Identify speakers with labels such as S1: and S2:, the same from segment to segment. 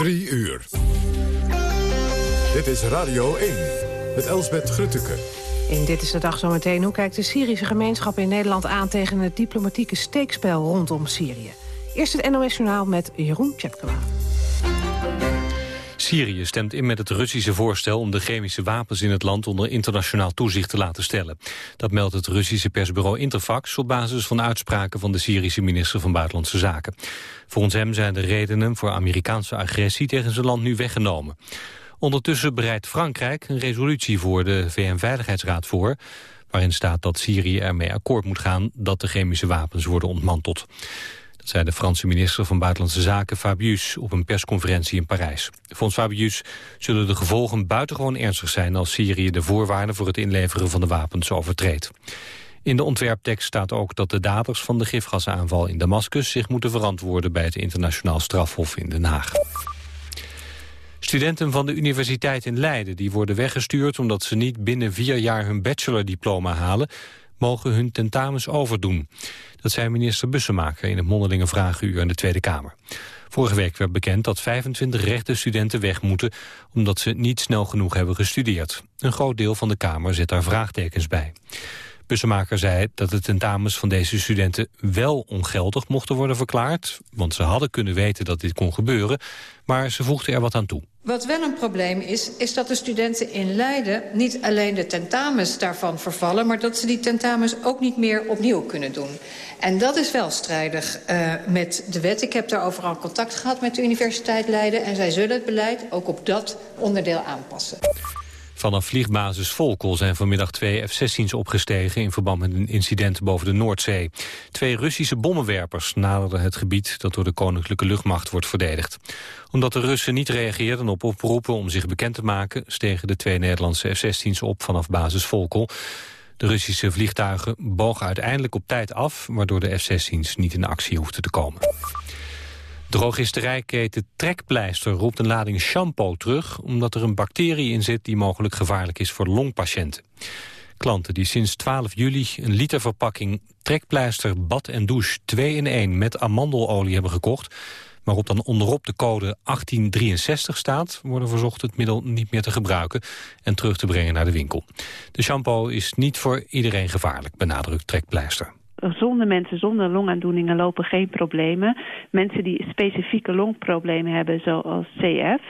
S1: Drie uur. Dit is Radio 1 met Elsbeth Grutteke.
S2: In Dit is de Dag zometeen. Hoe kijkt de Syrische gemeenschap in Nederland aan... tegen het diplomatieke steekspel rondom Syrië? Eerst het NOS-journaal met Jeroen Tjepkema.
S3: Syrië stemt in met het Russische voorstel om de chemische wapens in het land onder internationaal toezicht te laten stellen. Dat meldt het Russische persbureau Interfax op basis van uitspraken van de Syrische minister van Buitenlandse Zaken. Volgens hem zijn de redenen voor Amerikaanse agressie tegen zijn land nu weggenomen. Ondertussen bereidt Frankrijk een resolutie voor de VN-veiligheidsraad voor... waarin staat dat Syrië ermee akkoord moet gaan dat de chemische wapens worden ontmanteld. Zei de Franse minister van Buitenlandse Zaken Fabius op een persconferentie in Parijs. Volgens Fabius zullen de gevolgen buitengewoon ernstig zijn als Syrië de voorwaarden voor het inleveren van de wapens overtreedt. In de ontwerptekst staat ook dat de daders van de gifgasaanval in Damascus zich moeten verantwoorden bij het internationaal strafhof in Den Haag. Studenten van de universiteit in Leiden die worden weggestuurd omdat ze niet binnen vier jaar hun bachelordiploma halen, mogen hun tentamens overdoen. Dat zei minister Bussemaker in het mondelinge vragenuur in de Tweede Kamer. Vorige week werd bekend dat 25 rechtenstudenten weg moeten... omdat ze niet snel genoeg hebben gestudeerd. Een groot deel van de Kamer zet daar vraagtekens bij. Bussemaker zei dat de tentamens van deze studenten wel ongeldig mochten worden verklaard. Want ze hadden kunnen weten dat dit kon gebeuren, maar ze voegden er wat aan toe.
S4: Wat wel een probleem is, is dat de studenten in Leiden... niet alleen de tentamens daarvan vervallen... maar dat ze die tentamens ook niet meer opnieuw kunnen doen. En dat is wel strijdig uh, met de wet. Ik heb daarover al contact gehad met de Universiteit Leiden... en zij zullen het beleid ook op dat onderdeel aanpassen.
S3: Vanaf vliegbasis Volkel zijn vanmiddag twee F-16's opgestegen... in verband met een incident boven de Noordzee. Twee Russische bommenwerpers naderden het gebied... dat door de Koninklijke Luchtmacht wordt verdedigd. Omdat de Russen niet reageerden op oproepen om zich bekend te maken... stegen de twee Nederlandse F-16's op vanaf basis Volkel. De Russische vliegtuigen bogen uiteindelijk op tijd af... waardoor de F-16's niet in actie hoefden te komen. Drogisterijketen Trekpleister roept een lading shampoo terug... omdat er een bacterie in zit die mogelijk gevaarlijk is voor longpatiënten. Klanten die sinds 12 juli een liter verpakking Trekpleister Bad en Douche 2 in 1 met amandelolie hebben gekocht... waarop dan onderop de code 1863 staat... worden verzocht het middel niet meer te gebruiken en terug te brengen naar de winkel. De shampoo is niet voor iedereen gevaarlijk, benadrukt Trekpleister
S5: gezonde mensen zonder longaandoeningen lopen geen problemen. Mensen die specifieke longproblemen hebben, zoals CF...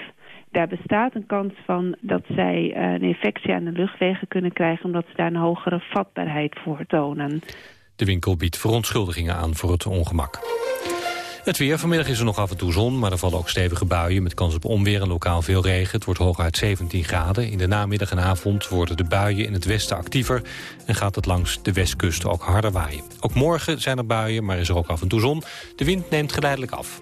S5: daar bestaat een kans van dat zij eh, een infectie aan de luchtwegen kunnen krijgen... omdat ze daar een hogere vatbaarheid voor tonen.
S3: De winkel biedt verontschuldigingen aan voor het ongemak. Het weer. Vanmiddag is er nog af en toe zon, maar er vallen ook stevige buien... met kans op onweer en lokaal veel regen. Het wordt hooguit 17 graden. In de namiddag en avond worden de buien in het westen actiever... en gaat het langs de westkust ook harder waaien. Ook morgen zijn er buien, maar is er ook af en toe zon. De wind neemt geleidelijk af.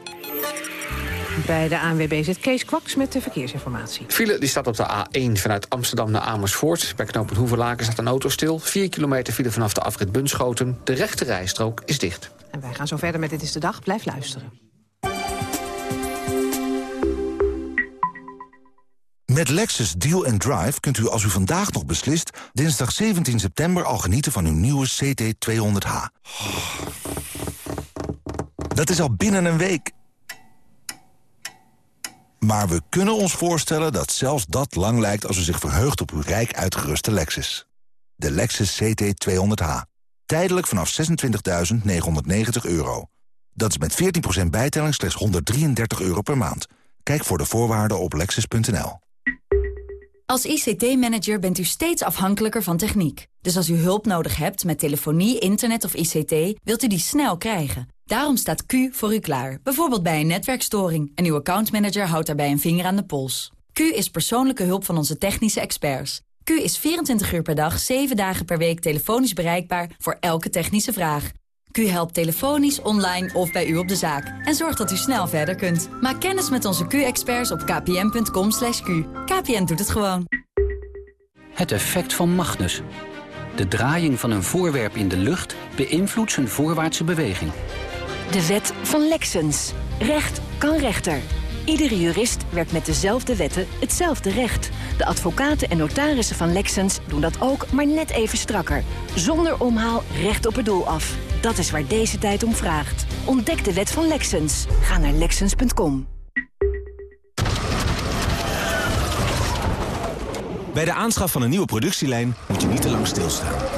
S2: Bij de ANWB zit Kees Kwaks met de verkeersinformatie.
S6: File die staat op de A1 vanuit Amsterdam naar Amersfoort. Bij knooppunt Hoeverlaken staat een auto stil. 4 kilometer file vanaf de afrit Bunschoten. De rechte rijstrook is dicht.
S2: Wij gaan zo verder met Dit is de Dag. Blijf luisteren.
S7: Met Lexus Deal and Drive kunt u als u vandaag nog beslist... dinsdag 17 september al genieten van uw nieuwe CT200H. Dat is al binnen een week. Maar we kunnen ons voorstellen dat zelfs dat lang lijkt... als u zich verheugt op uw rijk uitgeruste Lexus. De Lexus CT200H. Tijdelijk vanaf 26.990 euro. Dat is met 14% bijtelling slechts 133 euro per maand. Kijk voor de voorwaarden op lexus.nl.
S8: Als ICT-manager bent u steeds afhankelijker van techniek. Dus als u hulp nodig hebt met telefonie, internet of ICT... wilt u die snel krijgen. Daarom staat Q voor u klaar. Bijvoorbeeld bij een netwerkstoring. En uw accountmanager houdt daarbij een vinger aan de pols. Q is persoonlijke hulp van onze technische experts. Q is 24 uur per dag, 7 dagen per week telefonisch bereikbaar voor elke technische vraag. Q helpt telefonisch, online of bij u op de zaak. En zorgt dat u snel verder kunt. Maak kennis met onze Q-experts op kpn.com. /q. KPN doet het gewoon.
S9: Het effect van Magnus. De draaiing van een voorwerp in de lucht beïnvloedt zijn voorwaartse beweging.
S10: De wet van Lexens. Recht kan rechter. Iedere jurist werkt met dezelfde wetten hetzelfde recht. De advocaten en notarissen van Lexens doen dat ook, maar net even strakker. Zonder omhaal recht op het doel af. Dat is waar deze tijd om vraagt. Ontdek de wet van Lexens. Ga naar Lexens.com.
S11: Bij de aanschaf van een nieuwe productielijn moet je niet te lang stilstaan.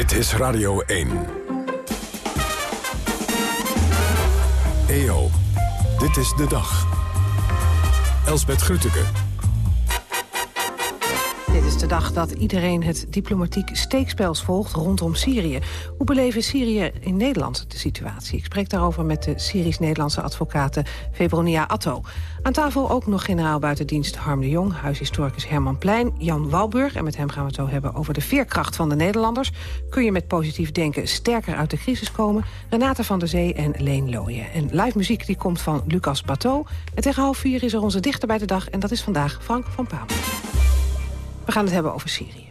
S1: Dit is Radio 1. EO, dit is de dag. Elsbeth Grütke.
S2: De dag dat iedereen het diplomatiek steekspels volgt rondom Syrië. Hoe beleven Syrië in Nederland de situatie? Ik spreek daarover met de Syrisch-Nederlandse advocate Febronia Atto. Aan tafel ook nog generaal buitendienst Harm de Jong... huishistoricus Herman Plein, Jan Walburg... en met hem gaan we het zo hebben over de veerkracht van de Nederlanders. Kun je met positief denken sterker uit de crisis komen? Renate van der Zee en Leen Looyen. En live muziek die komt van Lucas Bateau. En tegen half vier is er onze dichter bij de dag... en dat is vandaag Frank van Paam. We gaan het hebben over Syrië.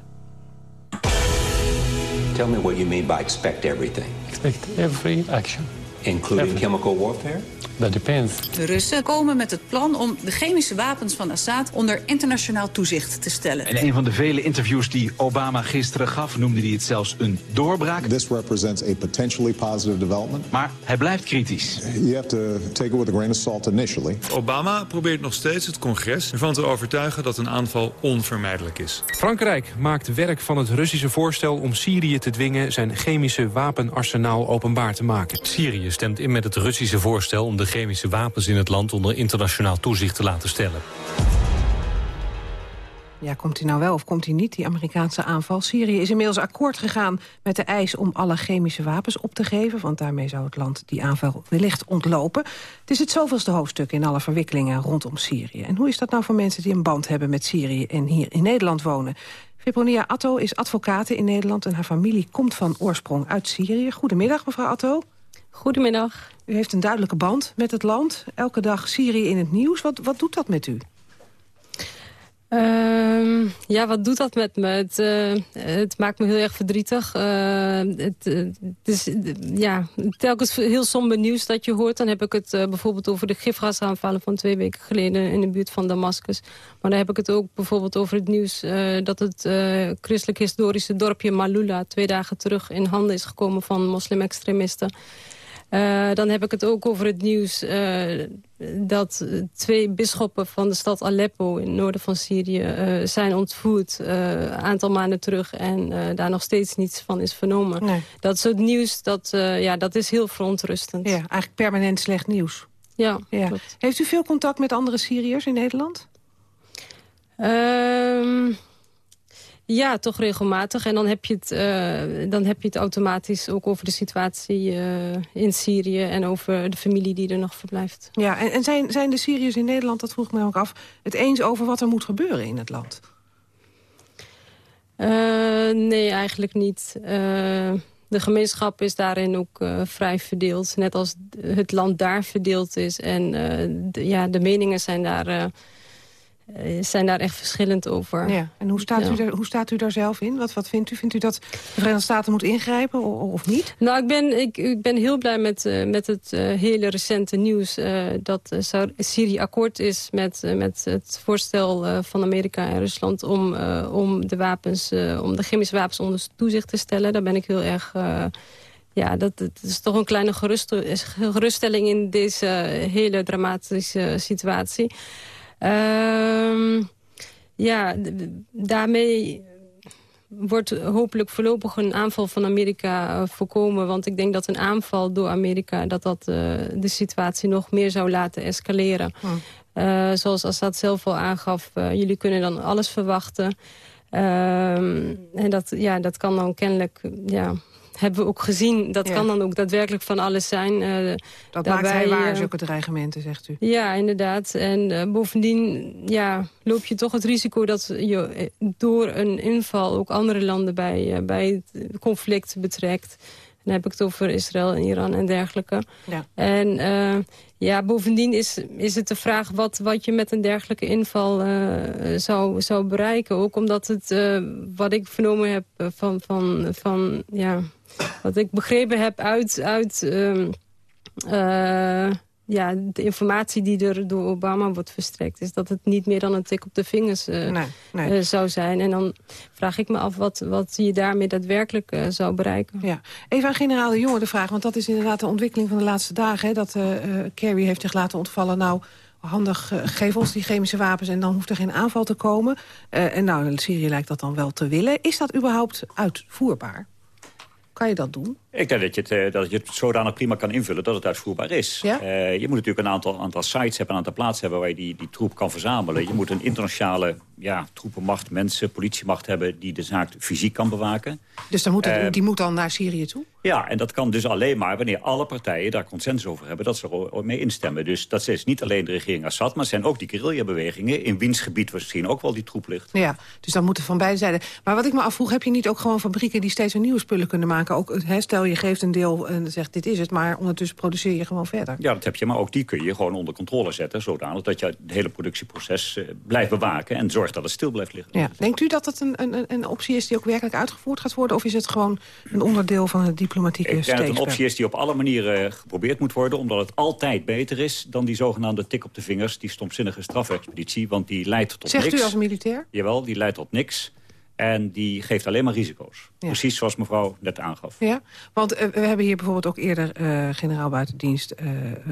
S12: Tell me what you mean by expect everything.
S13: Expect every action.
S12: Including
S13: Every.
S12: chemical warfare?
S13: That depends.
S14: De Russen komen met het plan om de chemische wapens van Assad onder internationaal toezicht te stellen.
S15: In een van de vele interviews die Obama gisteren gaf, noemde hij het zelfs een doorbraak.
S16: This represents a potentially positive development.
S15: Maar hij blijft kritisch.
S16: You have to take it with a grain of salt initially.
S17: Obama probeert nog steeds het congres ervan te overtuigen dat een aanval onvermijdelijk is.
S18: Frankrijk maakt werk van het Russische voorstel om Syrië te dwingen zijn chemische wapenarsenaal openbaar te maken.
S3: Syrië stemt in met het Russische voorstel om de chemische wapens in het land onder internationaal toezicht te laten stellen.
S2: Ja, komt hij nou wel of komt hij niet, die Amerikaanse aanval? Syrië is inmiddels akkoord gegaan met de eis om alle chemische wapens op te geven... want daarmee zou het land die aanval wellicht ontlopen. Het is het zoveelste hoofdstuk in alle verwikkelingen rondom Syrië. En hoe is dat nou voor mensen die een band hebben met Syrië... en hier in Nederland wonen? Fibronia Atto is advocate in Nederland... en haar familie komt van oorsprong uit Syrië. Goedemiddag, mevrouw Atto.
S19: Goedemiddag.
S2: U heeft een duidelijke band met het land. Elke dag Syrië in het nieuws. Wat, wat doet dat met u?
S19: Uh, ja, wat doet dat met me? Het, uh, het maakt me heel erg verdrietig. Uh, het, het, is ja, telkens heel somber nieuws dat je hoort. Dan heb ik het bijvoorbeeld over de gifgasaanvallen van twee weken geleden... in de buurt van Damascus. Maar dan heb ik het ook bijvoorbeeld over het nieuws... dat het christelijk-historische dorpje Malula... twee dagen terug in handen is gekomen van moslim-extremisten. Uh, dan heb ik het ook over het nieuws uh, dat twee bisschoppen van de stad Aleppo in het noorden van Syrië uh, zijn ontvoerd een aantal maanden terug en daar nog steeds niets van is vernomen. Nee. Dat soort nieuws, dat, ja, dat is heel verontrustend.
S2: Ja, eigenlijk permanent slecht nieuws.
S19: Ja,
S2: ja. Heeft u veel contact met andere Syriërs in Nederland?
S19: Ehm, ja, toch regelmatig. En dan heb je het, uh, dan heb je het automatisch ook over de situatie uh, in Syrië... en over de familie die er nog verblijft.
S2: Ja, en, en zijn, zijn de Syriërs in Nederland, dat vroeg ik me ook af... het eens over wat er moet gebeuren in het land?
S19: Uh, nee, eigenlijk niet. de gemeenschap is daarin ook vrij verdeeld. Net als het land daar verdeeld is. En de, ja, de meningen zijn daar zijn daar echt verschillend over.
S2: Ja. En hoe staat, ja. u, daar, hoe staat u daar zelf in? Wat, wat vindt u? Vindt u dat de Verenigde Staten moet ingrijpen of, of niet?
S19: Nou, ik ben, ik, ik ben heel blij met, uh, met het uh, hele recente nieuws... Uh, dat Syrië akkoord is met, met het voorstel van Amerika en Rusland... om, om de wapens, om de chemische wapens onder toezicht te stellen. Daar ben ik heel erg... ja, dat, dat, is toch een kleine gerust, geruststelling in deze hele dramatische situatie. Uh, ja, daarmee wordt hopelijk voorlopig een aanval van Amerika uh, voorkomen. Want ik denk dat een aanval door Amerika... dat dat uh, de situatie nog meer zou laten escaleren. Oh. Uh, zoals Assad zelf al aangaf, jullie kunnen dan alles verwachten. Ehm, en dat, ja, dat kan dan kennelijk... Ja, hebben we ook gezien. Dat ja. kan dan ook daadwerkelijk van alles zijn. Uh,
S2: dat daarbij, maakt hij waar, uh, zulke dreigementen, zegt u.
S19: Ja, inderdaad. En uh, bovendien ja, loop je toch het risico dat je door een inval ook andere landen bij, bij het conflict betrekt. Dan heb ik het over Israël en Iran en dergelijke.
S2: Ja.
S19: En uh, ja, bovendien is, is het de vraag wat, wat je met een dergelijke inval uh, zou, zou bereiken. Ook omdat het, uh, wat ik vernomen heb van, van, van ja, wat ik begrepen heb uit... uit um, ja, de informatie die er door Obama wordt verstrekt... is dat het niet meer dan een tik op de vingers uh, nee, nee. Uh, zou zijn. En dan vraag ik me af wat, wat je daarmee daadwerkelijk uh, zou bereiken.
S2: Ja. Even aan generaal de Jonge de vraag, want dat is inderdaad de ontwikkeling van de laatste dagen. Hè, dat Kerry heeft zich laten ontvallen... nou handig, geef ons die chemische wapens en dan hoeft er geen aanval te komen. en nou, Syrië lijkt dat dan wel te willen. Is dat überhaupt uitvoerbaar? Kan je dat doen?
S20: Ik denk dat je, het, dat je het zodanig prima kan invullen dat het uitvoerbaar is.
S2: Ja?
S20: Uh, je moet natuurlijk een aantal, aantal sites hebben, een aantal plaatsen hebben... waar je die, die troep kan verzamelen. Je moet een internationale ja, troepenmacht, mensen, politiemacht hebben... die de zaak fysiek kan bewaken.
S2: Dus dan moet het, uh, die moet dan naar Syrië toe?
S20: Ja, en dat kan dus alleen maar wanneer alle partijen daar consensus over hebben... dat ze er mee instemmen. Dus dat is niet alleen de regering Assad... maar het zijn ook die guerrilla-bewegingen... in wiens gebied misschien ook wel die troep ligt.
S2: Ja, dus dan moeten van beide zijden. Maar wat ik me afvroeg, heb je niet ook gewoon fabrieken... die steeds weer nieuwe spullen kunnen maken? Ook, hè, stel je geeft een deel en zegt dit is het... maar ondertussen produceer je gewoon verder.
S20: Ja, dat heb je, maar ook die kun je gewoon onder controle zetten... zodanig dat je het hele productieproces uh, blijft bewaken... en zorgt dat het stil blijft liggen.
S2: Ja. Denkt u dat dat een, een, een optie is die ook werkelijk uitgevoerd gaat worden... of is het gewoon een onderdeel van het diplomatieke
S20: Ik denk dat het een optie is die op alle manieren geprobeerd moet worden... omdat het altijd beter is dan die zogenaamde tik op de vingers... die stomzinnige strafexpeditie, want die leidt tot
S2: Zegt
S20: niks.
S2: Zegt u als militair?
S20: Jawel, die leidt tot niks. En die geeft alleen maar risico's. Ja. Precies zoals mevrouw net aangaf.
S2: Ja, want uh, we hebben hier bijvoorbeeld ook eerder uh, generaal buitendienst uh,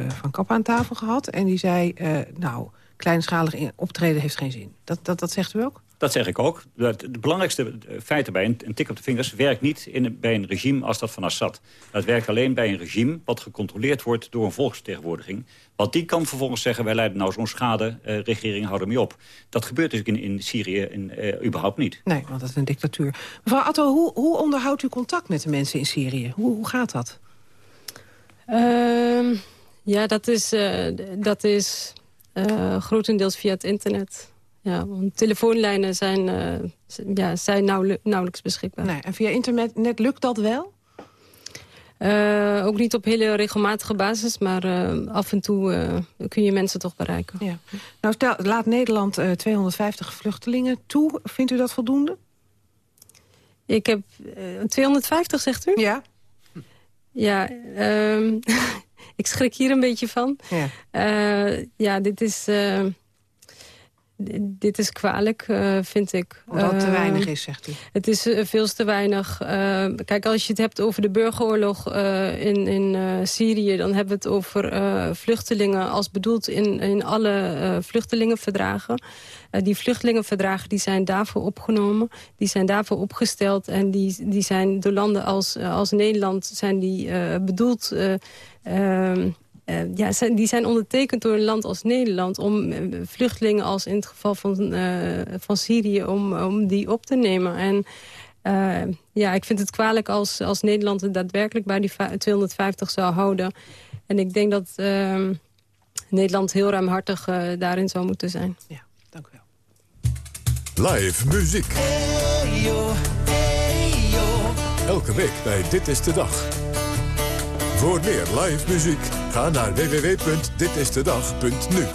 S2: van Kappa aan tafel gehad. En die zei, nou, kleinschalig optreden heeft geen zin. Dat, dat, dat zegt u ook?
S20: Dat zeg ik ook. Het belangrijkste feit bij een, een tik op de vingers... werkt niet in, bij een regime als dat van Assad. Het werkt alleen bij een regime wat gecontroleerd wordt... door een volksvertegenwoordiging. Want die kan vervolgens zeggen... wij leiden nou zo'n schade, uh, regering hou ermee op. Dat gebeurt dus in, in Syrië in, uh, überhaupt niet.
S2: Nee, want dat is een dictatuur. Mevrouw Atto, hoe, hoe onderhoudt u contact met de mensen in Syrië? Hoe, hoe gaat dat?
S19: Uh, ja, dat is, uh, dat is grotendeels via het internet. Ja, want telefoonlijnen zijn, uh, ja, zijn nauwelijks, nauwelijks beschikbaar.
S2: Nee, en via internet net lukt dat wel?
S19: Uh, ook niet op hele regelmatige basis, maar uh, af en toe kun je mensen toch bereiken.
S2: Ja. Nou, stel, laat Nederland 250 vluchtelingen toe. Vindt u dat voldoende?
S19: Ik heb 250, zegt u?
S2: Ja.
S19: Ja, um, ik schrik hier een beetje van.
S2: Ja,
S19: ja dit is dit is kwalijk, uh, vind ik.
S2: Omdat het te weinig is, zegt u?
S19: Het is uh, veel te weinig. Kijk, als je het hebt over de burgeroorlog in, in Syrië... dan hebben we het over vluchtelingen als bedoeld in, in alle vluchtelingenverdragen. die vluchtelingenverdragen die zijn daarvoor opgenomen. Die zijn daarvoor opgesteld. En die, die zijn door landen als, als Nederland zijn die, bedoeld... Uh, ja, die zijn ondertekend door een land als Nederland... om vluchtelingen als in het geval van, uh, van Syrië, om, om die op te nemen. En uh, ja, ik vind het kwalijk als, als Nederland het daadwerkelijk bij die 250 zou houden. En ik denk dat uh, Nederland heel ruimhartig daarin zou moeten zijn.
S2: Ja, dank u wel.
S1: Live muziek.
S21: Hey yo, hey yo.
S1: Elke week bij Dit is de Dag. Voor meer live muziek ga naar www.ditistedag.nu.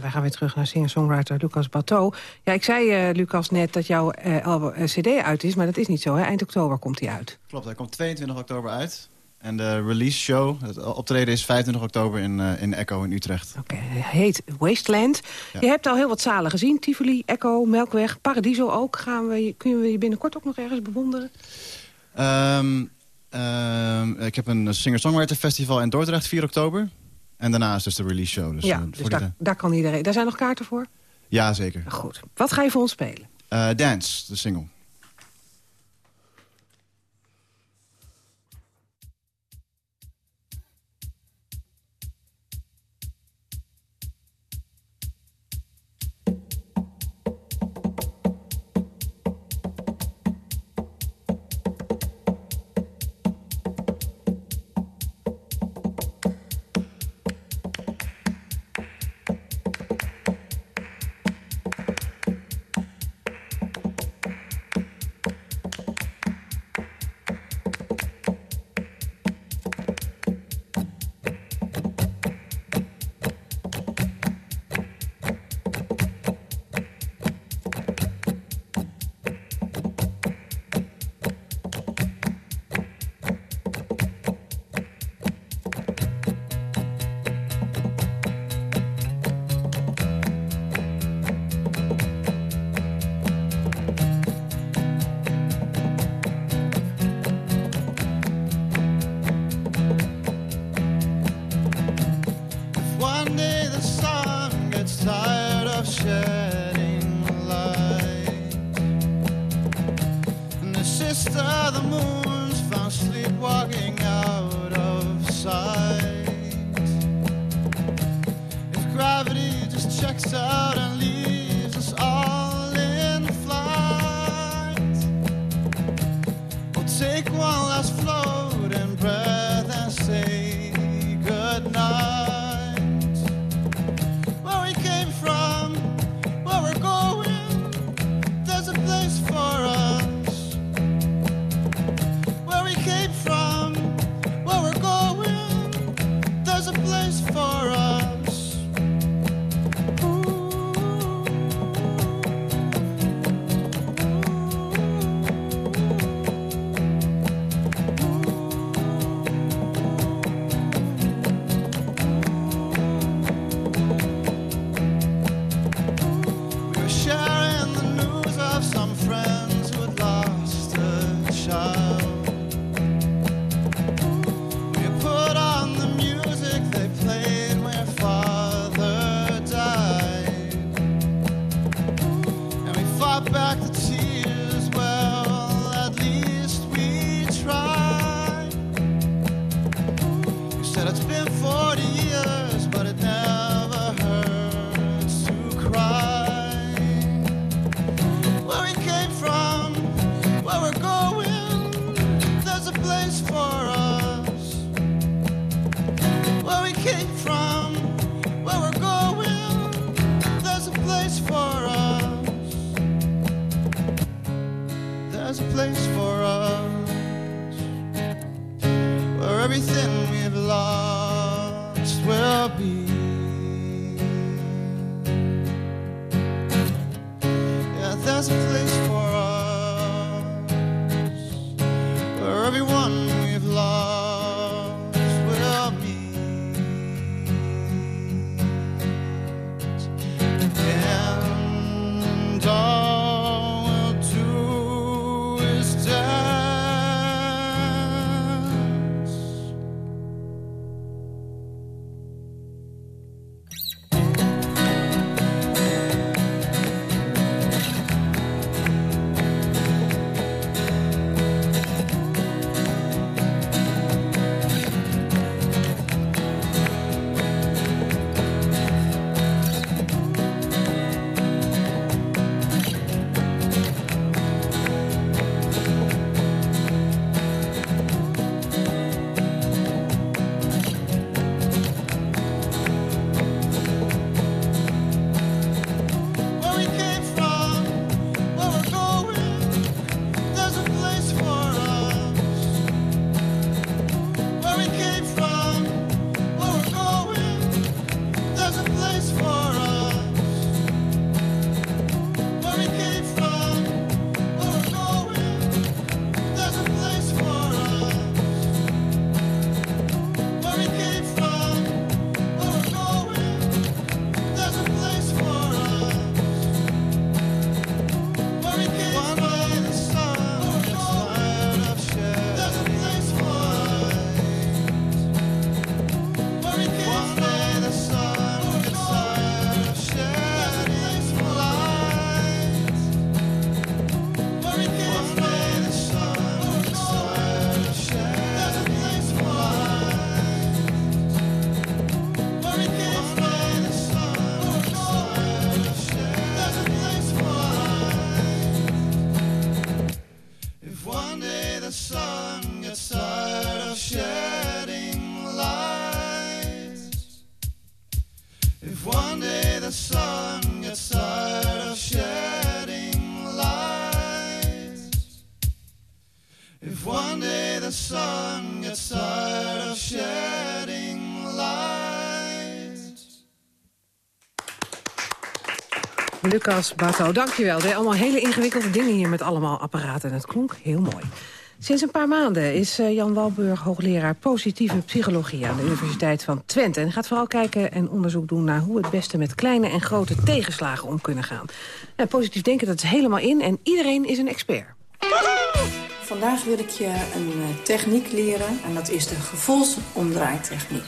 S2: Wij gaan weer terug naar singer-songwriter Lucas Bateau. Ja, ik zei, uh, Lucas, net dat jouw uh, cd uit is, maar dat is niet zo. Hè? Eind oktober komt hij uit.
S22: Klopt, hij komt 22 oktober uit. En de release show, het optreden is 25 oktober in, uh, in Echo in Utrecht.
S2: Oké, okay, heet Wasteland. Ja. Je hebt al heel wat zalen gezien. Tivoli, Echo, Melkweg, Paradiso ook. Gaan we, kunnen we je binnenkort ook nog ergens bewonderen?
S22: Um, um, ik heb een singer-songwriter festival in Dordrecht 4 oktober. En daarna is dus de release show. Dus,
S2: ja, uh, dus daar, daar, kan iedereen. Daar zijn nog kaarten voor?
S22: Ja, zeker.
S2: Goed. Wat ga je voor ons spelen?
S22: Uh, Dance, de single.
S21: back to cheese.
S2: Lucas Bato, dankjewel. Deed allemaal hele ingewikkelde dingen hier met allemaal apparaten. En het klonk heel mooi. Sinds een paar maanden is eh, Jan Walburg hoogleraar positieve psychologie aan de Universiteit van Twente. En gaat vooral kijken en onderzoek doen naar hoe het beste met kleine en grote tegenslagen om kunnen gaan. Nou, positief denken, dat is helemaal in en iedereen is een expert.
S23: Vandaag wil ik je een eh, techniek leren en dat is de gevoelsomdraaitechniek.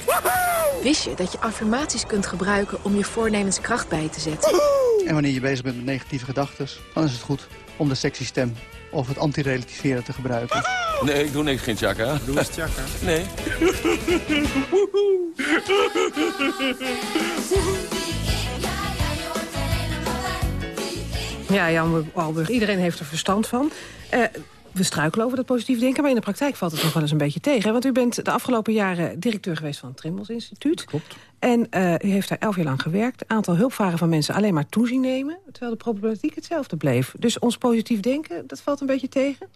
S24: Wist je dat je affirmaties kunt gebruiken om je voornemens kracht bij te zetten?
S25: En wanneer je bezig bent met negatieve gedachten, dan is het goed om de sexy stem of het antirelativeren te gebruiken.
S26: Nee, ik doe niks, geen chakka.
S25: Doe eens chakka.
S26: Nee.
S2: Ja, Jan Walburg, iedereen heeft er verstand van. Eh, we struikelen over dat positief denken, maar in de praktijk valt het nog wel eens een beetje tegen. Want u bent de afgelopen jaren directeur geweest van het Trimbos Instituut.
S25: Klopt.
S2: En eh, u heeft daar elf jaar lang gewerkt. Aantal hulpvragen van mensen alleen maar toezien nemen. Terwijl de problematiek hetzelfde bleef. Dus ons positief denken, dat valt een beetje tegen?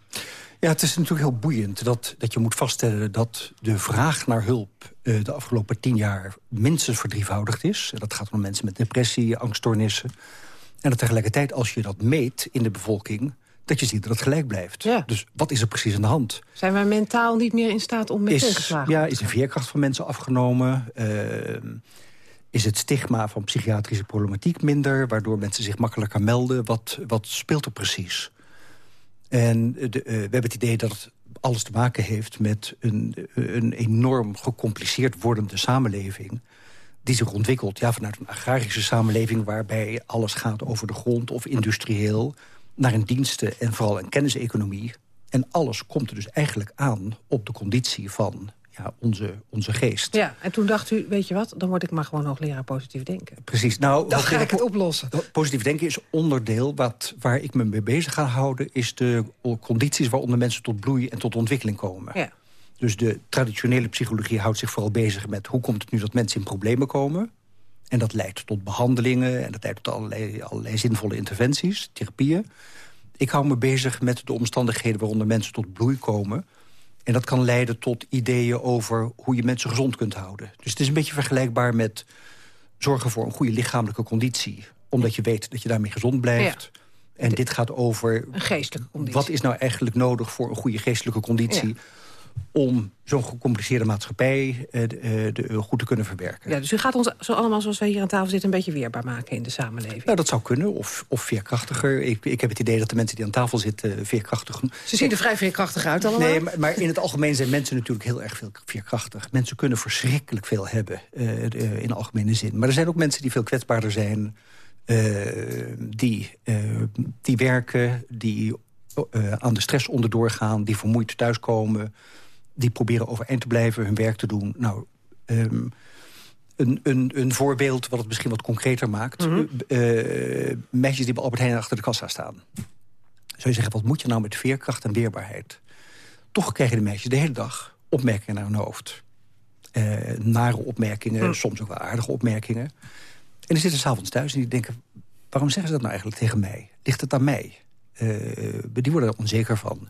S27: Ja, het is natuurlijk heel boeiend dat, dat je moet vaststellen... dat de vraag naar hulp eh, de afgelopen tien jaar minstens verdrievoudigd is. Dat gaat om mensen met depressie, angststoornissen. En dat tegelijkertijd, als je dat meet in de bevolking... dat je ziet dat het gelijk blijft. Dus wat is er precies aan de hand?
S2: Zijn wij mentaal niet meer in staat om met
S27: Is,
S2: tegenslagen
S27: ja,
S2: te
S27: is de veerkracht van mensen afgenomen? Uh, is het stigma van psychiatrische problematiek minder... waardoor mensen zich makkelijker melden? Wat, wat speelt er precies? En de, uh, we hebben het idee dat het alles te maken heeft met een, een enorm gecompliceerd wordende samenleving die zich ontwikkelt ja, vanuit een agrarische samenleving... waarbij alles gaat over de grond of industrieel... naar een diensten- en vooral een kenniseconomie. En alles komt er dus eigenlijk aan op de conditie van ja, onze, onze geest.
S2: Ja, en toen dacht u, weet je wat, dan word ik maar gewoon hoogleraar positief denken.
S27: Precies. Nou,
S2: Dan ga ik
S27: ik-
S2: het oplossen.
S27: Positief denken is onderdeel wat, waar ik me mee bezig ga houden... is de condities waaronder mensen tot bloei en tot ontwikkeling komen.
S2: Ja.
S27: Dus de traditionele psychologie houdt zich vooral bezig met... hoe komt het nu dat mensen in problemen komen? En dat leidt tot behandelingen en dat leidt tot allerlei, allerlei zinvolle interventies, therapieën. Ik hou me bezig met de omstandigheden waaronder mensen tot bloei komen... En dat kan leiden tot ideeën over hoe je mensen gezond kunt houden. Dus het is een beetje vergelijkbaar met zorgen voor een goede lichamelijke conditie. Omdat je weet dat je daarmee gezond blijft. En dit gaat over...
S2: Een geestelijke conditie.
S27: Wat is nou eigenlijk nodig voor een goede geestelijke conditie...
S2: Ja.
S27: Om zo'n gecompliceerde maatschappij eh, de, eh, eh, goed te kunnen verwerken?
S2: Ja, dus u gaat ons zo allemaal zoals wij hier aan tafel zitten... een beetje weerbaar maken in de samenleving.
S27: Nou, dat zou kunnen, of, of veerkrachtiger. Ik, ik heb het idee dat de mensen die aan tafel zitten eh, veerkrachtig...
S2: Ze zien er vrij veerkrachtig uit allemaal.
S27: Nee, maar, maar in het algemeen zijn mensen natuurlijk heel erg veel veerkrachtig. Mensen kunnen verschrikkelijk veel hebben de- in de algemene zin. Maar er zijn ook mensen die veel kwetsbaarder zijn... die, die werken, die eh, aan de stress onderdoor gaan... die vermoeid thuiskomen, die proberen overeind te blijven... hun werk te doen. Nou, ehm, een, een, een voorbeeld wat het misschien wat concreter maakt. Eh, meisjes die bij Albert Heijn achter de kassa staan. Zou je zeggen, wat moet je nou met veerkracht en weerbaarheid? Toch krijgen de meisjes de hele dag opmerkingen naar hun hoofd. Eh, nare opmerkingen, soms ook wel aardige opmerkingen. En die zitten s'avonds thuis en die denken... waarom zeggen ze dat nou eigenlijk tegen mij? Ligt het aan mij? Eh, die worden er onzeker van.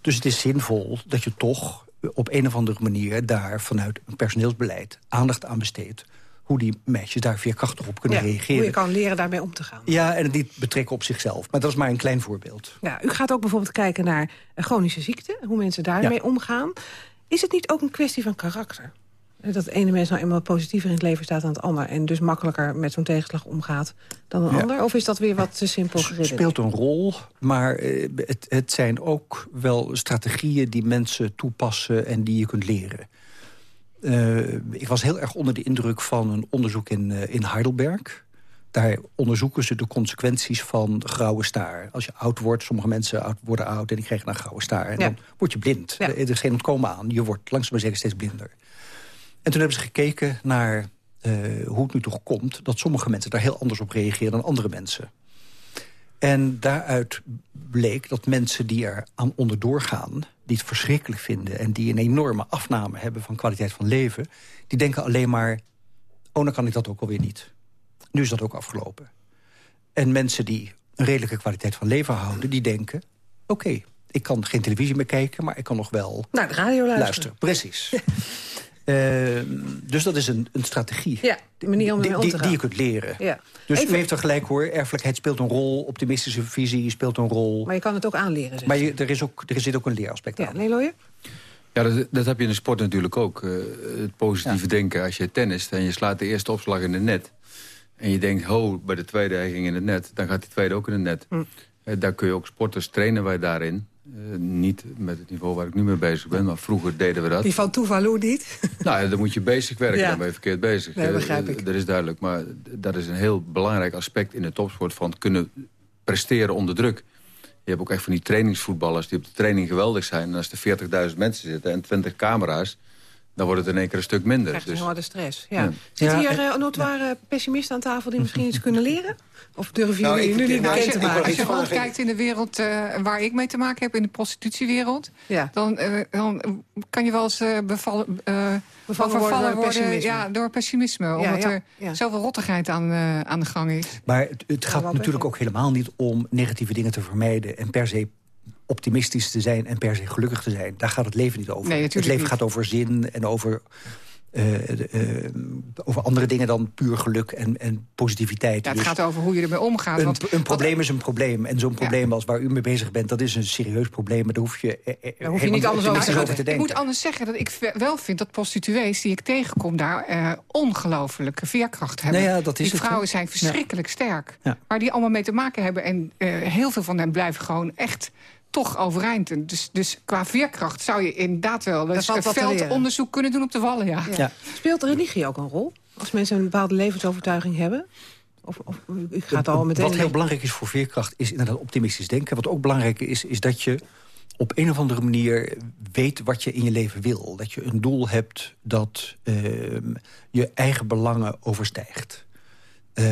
S27: Dus het is zinvol dat je toch op een of andere manier... daar vanuit een personeelsbeleid aandacht aan besteedt... hoe die meisjes daar veerkrachtig op kunnen
S2: Ja,
S27: reageren.
S2: hoe je kan leren daarmee om te gaan.
S27: Ja, en het niet betrekken op zichzelf. Maar dat is maar een klein voorbeeld.
S2: Ja, u gaat ook bijvoorbeeld kijken naar eh, chronische ziekten, hoe mensen daarmee
S27: Ja.
S2: omgaan. Is het niet ook een kwestie van karakter? Dat de ene mens nou eenmaal positiever in het leven staat dan het ander... en dus makkelijker met zo'n tegenslag omgaat dan een
S27: Ja.
S2: ander? Of is dat weer wat te simpel geredeneerd?
S27: speelt een rol, maar eh, het, het zijn ook wel strategieën die mensen toepassen en die je kunt leren. Eh, ik was heel erg onder de indruk van een onderzoek in, eh, in Heidelberg. Daar onderzoeken ze de consequenties van grauwe staar. Als je oud wordt, sommige mensen oud, worden oud en die krijgen een grauwe staar. En
S2: Ja.
S27: dan word je blind.
S2: Ja.
S27: Er is geen ontkomen aan. Je wordt langzaam maar zeker steeds blinder. En toen hebben ze gekeken naar eh, hoe het nu toch komt... dat sommige mensen daar heel anders op reageren dan andere mensen. En daaruit bleek dat mensen die er aan onderdoor gaan... die het verschrikkelijk vinden en die een enorme afname hebben... van kwaliteit van leven, die denken alleen maar... oh, dan kan ik dat ook alweer niet. Nu is dat ook afgelopen. En mensen die een redelijke kwaliteit van leven houden... die denken, oké, ik kan geen televisie meer kijken... maar ik kan nog wel
S2: Naar de radio luisteren.
S27: luisteren. Precies. Ehm, dus dat is een, een strategie.
S2: Ja, de manier om
S27: die,
S2: om
S27: die,
S2: te
S27: die
S2: gaan.
S27: je kunt leren.
S2: Ja.
S27: Dus
S2: Even-
S27: u heeft er gelijk hoor. Erfelijkheid speelt een rol. Optimistische visie speelt een rol.
S2: Maar je kan het ook aanleren, zeg
S27: Maar je, er, is ook, er zit ook een leeraspect
S2: Ja,
S27: aan.
S28: Ja, dat, dat heb je in de sport natuurlijk ook. eh, het positieve denken. Als je tennist en je slaat de eerste opslag in het net... en je denkt, ho, bij de tweede hij ging in het net... dan gaat die tweede ook in het net.
S2: Hm.
S28: Eh, daar kun je ook sporters trainen wij daarin. Eh, niet met het niveau waar ik nu mee bezig ben, maar vroeger deden we dat.
S2: Die van Tuvalu niet?
S28: Nou, ja, dan moet je basic werken,
S2: Ja.
S28: dan ben je verkeerd bezig.
S2: Nee,
S28: Eh,
S2: begrijp ik.
S28: Dat is duidelijk, maar dat is een heel belangrijk aspect in de topsport... van kunnen presteren onder druk. Je hebt ook echt van die trainingsvoetballers die op de training geweldig zijn. En als er 40.000 mensen zitten en 20 camera's... dan wordt het in één keer een stuk minder.
S2: Krijgt een
S28: Dus,
S2: harde stress. Ja.
S28: Ja.
S2: Zit hier uh, notoire pessimisten aan tafel die misschien iets kunnen leren? Of durven
S27: Nou,
S2: jullie nu niet
S27: nou,
S2: bekend te maken?
S29: Als je rondkijkt in de wereld eh, waar ik mee te maken heb, in de prostitutiewereld...
S2: Ja.
S29: Dan, dan kan je wel eens eh, bevallen, eh,
S2: Bevallen
S29: overvallen
S2: worden door pessimisme.
S29: ja, door pessimisme. omdat
S2: ja,
S29: er
S2: ja.
S29: zoveel rottigheid aan, eh, aan de gang is.
S27: Maar het, het gaat natuurlijk ook helemaal niet om negatieve dingen te vermijden... en per se optimistisch te zijn en per se gelukkig te zijn. Daar gaat het leven niet over.
S29: Nee,
S27: het leven
S29: niet.
S27: gaat over zin en over, eh, eh, over andere dingen dan puur geluk en, en positiviteit.
S29: Ja, het
S27: Dus
S29: gaat over hoe je ermee omgaat.
S27: een,
S29: want,
S27: een probleem is een probleem. En zo'n probleem als waar u mee bezig bent, dat is een serieus probleem. Maar daar hoef je, eh,
S2: hoef je niet anders over te
S27: te
S29: ik
S27: denken.
S29: moet anders zeggen dat ik wel vind dat prostituees die ik tegenkom... daar eh, ongelofelijke veerkracht hebben.
S27: Nou ja, dat is
S29: die
S27: het,
S29: vrouwen zijn verschrikkelijk sterk. Waar die allemaal mee te maken hebben. En eh, heel veel van hen blijven gewoon echt toch overeind. Dus, dus qua veerkracht zou je inderdaad wel eens een veldonderzoek kunnen doen op de wallen. Ja.
S27: Ja.
S2: Speelt religie ook een rol? Als mensen een bepaalde levensovertuiging hebben? Of, of u gaat al meteen...
S27: Wat heel belangrijk is voor veerkracht is inderdaad optimistisch denken. Wat ook belangrijk is, is dat je op een of andere manier weet wat je in je leven wil. Dat je een doel hebt dat ehm, je eigen belangen overstijgt. Eh,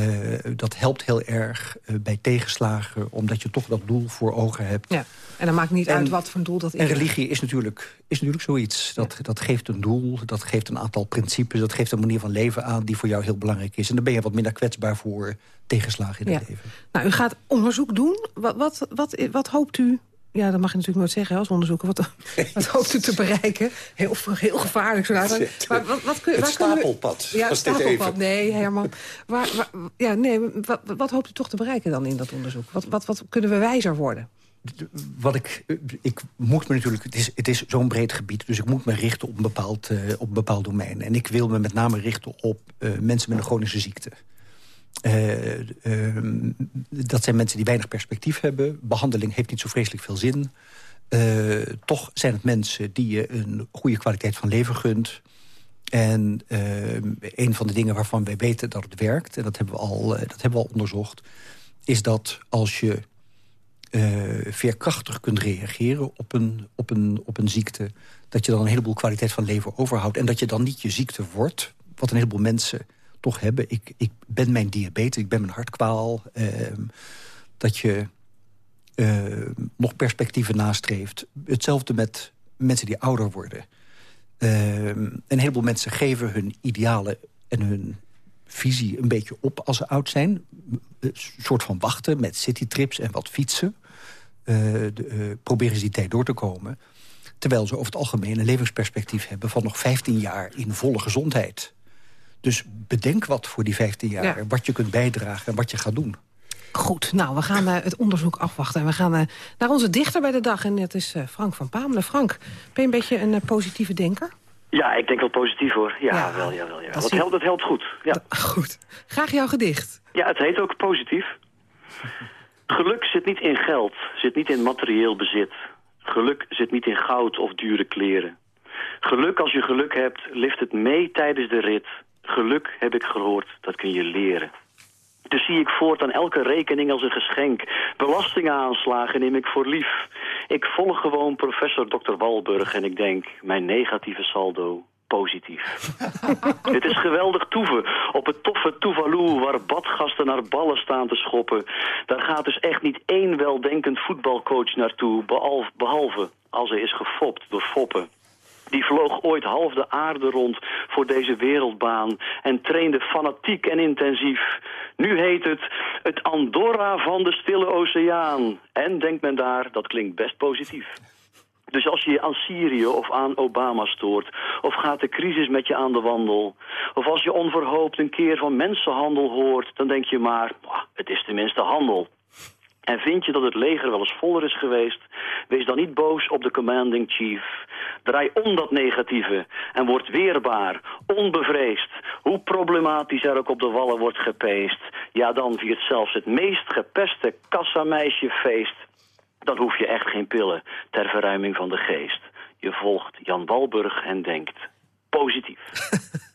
S27: dat helpt heel erg eh, bij tegenslagen, omdat je toch dat doel voor ogen hebt.
S2: Ja. En dan maakt niet
S27: En-
S2: uit wat voor een doel dat is.
S27: En religie is natuurlijk, is natuurlijk zoiets. Dat, dat geeft een doel, dat geeft een aantal principes... dat geeft een manier van leven aan die voor jou heel belangrijk is. En dan ben je wat minder kwetsbaar voor tegenslagen in
S2: Ja.
S27: het leven.
S2: Nou, u gaat onderzoek doen. Wat, wat, wat, wat hoopt u... Ja, dat mag je natuurlijk nooit zeggen als onderzoeker. Wat, wat hoopt u te bereiken? Heel, heel gevaarlijk zo. Maar wat, wat kun,
S30: Het
S2: waar kunnen we-
S30: stapelpad
S2: Ja, stapelpad.
S30: even.
S2: Nee, Herman. Waar, waar- ja, nee, wat, wat hoopt u toch te bereiken dan in dat onderzoek? Wat, wat, wat kunnen we wijzer worden?
S27: Wat ik, ik moet me natuurlijk, het is, het is zo'n breed gebied, dus ik moet me richten op een bepaald, eh, op een bepaald domein. En ik wil me met name richten op eh, mensen met een chronische ziekte. Eh, ehm, dat zijn mensen die weinig perspectief hebben. Behandeling heeft niet zo vreselijk veel zin. Eh, toch zijn het mensen die je een goede kwaliteit van leven gunt. En een van de dingen waarvan wij weten dat het werkt... en dat hebben we al, eh, dat hebben we al onderzocht... is dat als je eh, veerkrachtig kunt reageren op een, op, een, op een ziekte... dat je dan een heleboel kwaliteit van leven overhoudt... en dat je dan niet je ziekte wordt, wat een heleboel mensen toch hebben. Ik, ik ben mijn diabetes, ik ben mijn hartkwaal. ehm, dat je eh, nog perspectieven nastreeft. Hetzelfde met mensen die ouder worden. Ehm, een heleboel mensen geven hun idealen en hun visie een beetje op als ze oud zijn. Een soort van wachten met citytrips en wat fietsen. Eh, de, eh, proberen ze die tijd door te komen. Terwijl ze over het algemeen een levensperspectief hebben... van nog 15 jaar in volle gezondheid. Dus bedenk wat voor die 15 jaar.
S2: Ja.
S27: Wat je kunt bijdragen en wat je gaat doen.
S2: Goed, nou, we gaan eh, het onderzoek afwachten. En we gaan eh, naar onze dichter bij de dag. En dat is eh, Frank van Pamelen. Frank, ben je een beetje een positieve denker?
S31: Ja, ik denk wel positief hoor. Ja, wel, ja, wel. Ja.
S2: dat
S31: helpt, dat helpt goed. Ja.
S2: Goed. Graag jouw gedicht.
S31: ja, het heet ook positief. Geluk zit niet in geld, zit niet in materieel bezit. Geluk zit niet in goud of dure kleren. Geluk als je geluk hebt, lift het mee tijdens de rit. Geluk heb ik gehoord, dat kun je leren. Dus zie ik voortaan elke rekening als een geschenk. Belastingaanslagen neem ik voor lief. Ik volg gewoon professor Dr. Walburg en ik denk, mijn negatieve saldo positief. Het is geweldig toeven op het toffe Tuvalu... waar badgasten naar ballen staan te schoppen. Daar gaat dus echt niet één weldenkend voetbalcoach naartoe... behalve, behalve als hij is gefopt door foppen. Die vloog ooit half de aarde rond voor deze wereldbaan... en trainde fanatiek en intensief. Nu heet het het Andorra van de Stille Oceaan. En denkt men daar, dat klinkt best positief. Dus als je je aan Syrië of aan Obama stoort... of gaat de crisis met je aan de wandel... of als je onverhoopt een keer van mensenhandel hoort... dan denk je maar, "Ah, het is tenminste handel. En vind je dat het leger wel eens voller is geweest... wees dan niet boos op de commanding chief. Draai om dat negatieve en word weerbaar, onbevreesd. Hoe problematisch er ook op de wallen wordt gepeest. Ja, dan viert zelfs het meest gepeste kassameisjefeest. Dan hoef je echt geen pillen ter verruiming van de geest. Je volgt Jan Walburg en denkt positief.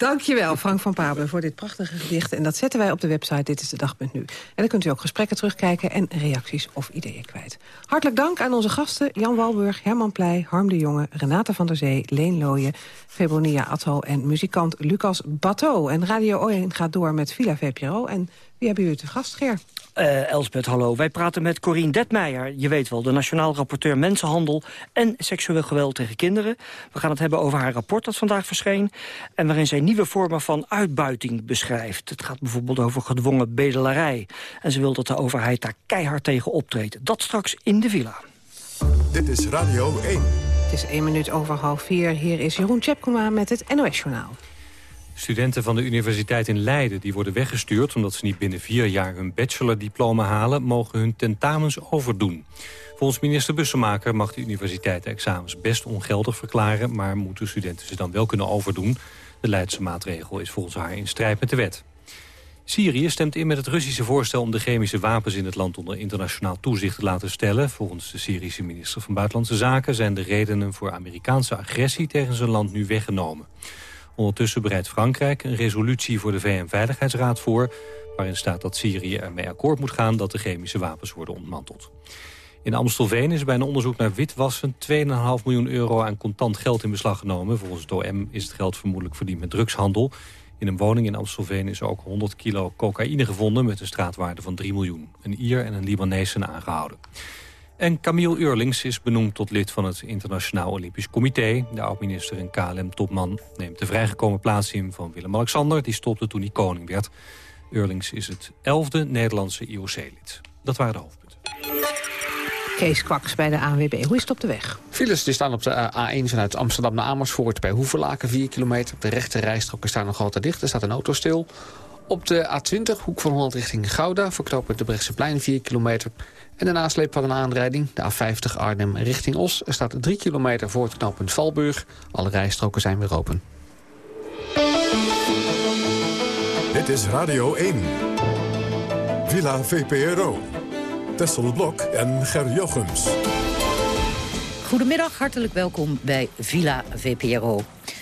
S2: Dankjewel, Frank van Pabelen, voor dit prachtige gedicht. En dat zetten wij op de website Dit is de Dag.nu. En dan kunt u ook gesprekken terugkijken en reacties of ideeën kwijt. Hartelijk dank aan onze gasten Jan Walburg, Herman Pleij, Harm de Jonge... Renate van der Zee, Leen Looyen, Febronia Atto en muzikant Lucas Bateau. En Radio 1 gaat door met Villa VPRO. En wie hebben jullie te gast, Ger?
S32: Eh, Elsbeth, hallo. Wij praten met Corine Detmeijer. Je weet wel, de Nationaal Rapporteur Mensenhandel en seksueel geweld tegen kinderen. We gaan het hebben over haar rapport dat vandaag verscheen... en waarin zij nieuwe vormen van uitbuiting beschrijft. Het gaat bijvoorbeeld over gedwongen bedelarij. En ze wil dat de overheid daar keihard tegen optreedt. Dat straks in de villa.
S1: Dit is Radio 1.
S2: Het is één minuut over half vier. Hier is Jeroen Tjepkema met het NOS-journaal.
S3: Studenten van de universiteit in Leiden die worden weggestuurd... omdat ze niet binnen vier jaar hun bachelordiploma halen... mogen hun tentamens overdoen. Volgens minister Bussemaker mag de universiteit de examens best ongeldig verklaren... maar moeten studenten ze dan wel kunnen overdoen. De Leidse maatregel is volgens haar in strijd met de wet. Syrië stemt in met het Russische voorstel om de chemische wapens in het land onder internationaal toezicht te laten stellen. Volgens de Syrische minister van Buitenlandse Zaken zijn de redenen voor Amerikaanse agressie tegen zijn land nu weggenomen. Ondertussen bereidt Frankrijk een resolutie voor de VN-veiligheidsraad voor... waarin staat dat Syrië ermee akkoord moet gaan dat de chemische wapens worden ontmanteld. In Amstelveen is bij een onderzoek naar witwassen 2,5 miljoen euro aan contant geld in beslag genomen. Volgens het OM is het geld vermoedelijk verdiend met drugshandel. In een woning in Amstelveen is ook 100 kilo cocaïne gevonden met een straatwaarde van 3 miljoen. Een Ier en een Libanees zijn aangehouden. En Camille Eurlings is benoemd tot lid van het Internationaal Olympisch Comité. De oud-minister en KLM-topman neemt de vrijgekomen plaats in van Willem-Alexander. Die stopte toen hij koning werd. Eurlings is het elfde Nederlandse IOC-lid. Dat waren de hoofdpunten.
S2: Kees Kwaks bij de ANWB. Hoe is het op de weg?
S30: Files die staan op de eh, A1 vanuit Amsterdam naar Amersfoort... bij Hoevelaken, 4 kilometer. De rechte rijstroken staan nog altijd dicht. Er staat een auto stil. Op de A20, hoek van Holland richting Gouda... verknopen de Brechtseplein 4 kilometer. En de nasleep van een aanrijding, de A50 Arnhem richting Os... er staat 3 kilometer voor het knooppunt Valburg. Alle rijstroken zijn weer open.
S1: Dit is Radio 1. Villa VPRO. Tessel Blok en Ger Jochems.
S33: Goedemiddag, hartelijk welkom bij Villa VPRO.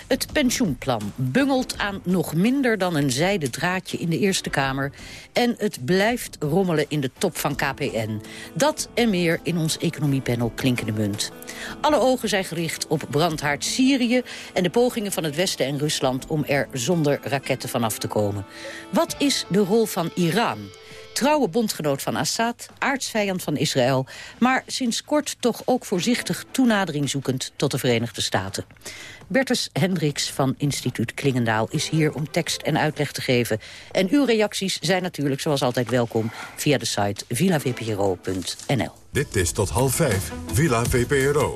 S33: Het pensioenplan bungelt aan nog minder dan een zijden draadje in de Eerste Kamer... en het blijft rommelen in de top van KPN. Dat en meer in ons economiepanel Klinkende Munt. Alle ogen zijn gericht op brandhaard Syrië... en de pogingen van het Westen en Rusland om er zonder raketten vanaf te komen. Wat is de rol van Iran... Trouwe bondgenoot van Assad, aardsvijand van Israël... maar sinds kort toch ook voorzichtig toenadering zoekend tot de Verenigde Staten. Bertus Hendricks van instituut Klingendaal is hier om tekst en uitleg te geven. En uw reacties zijn natuurlijk zoals altijd welkom via de site villavpro.nl.
S1: Dit is tot half vijf, Villa VPRO.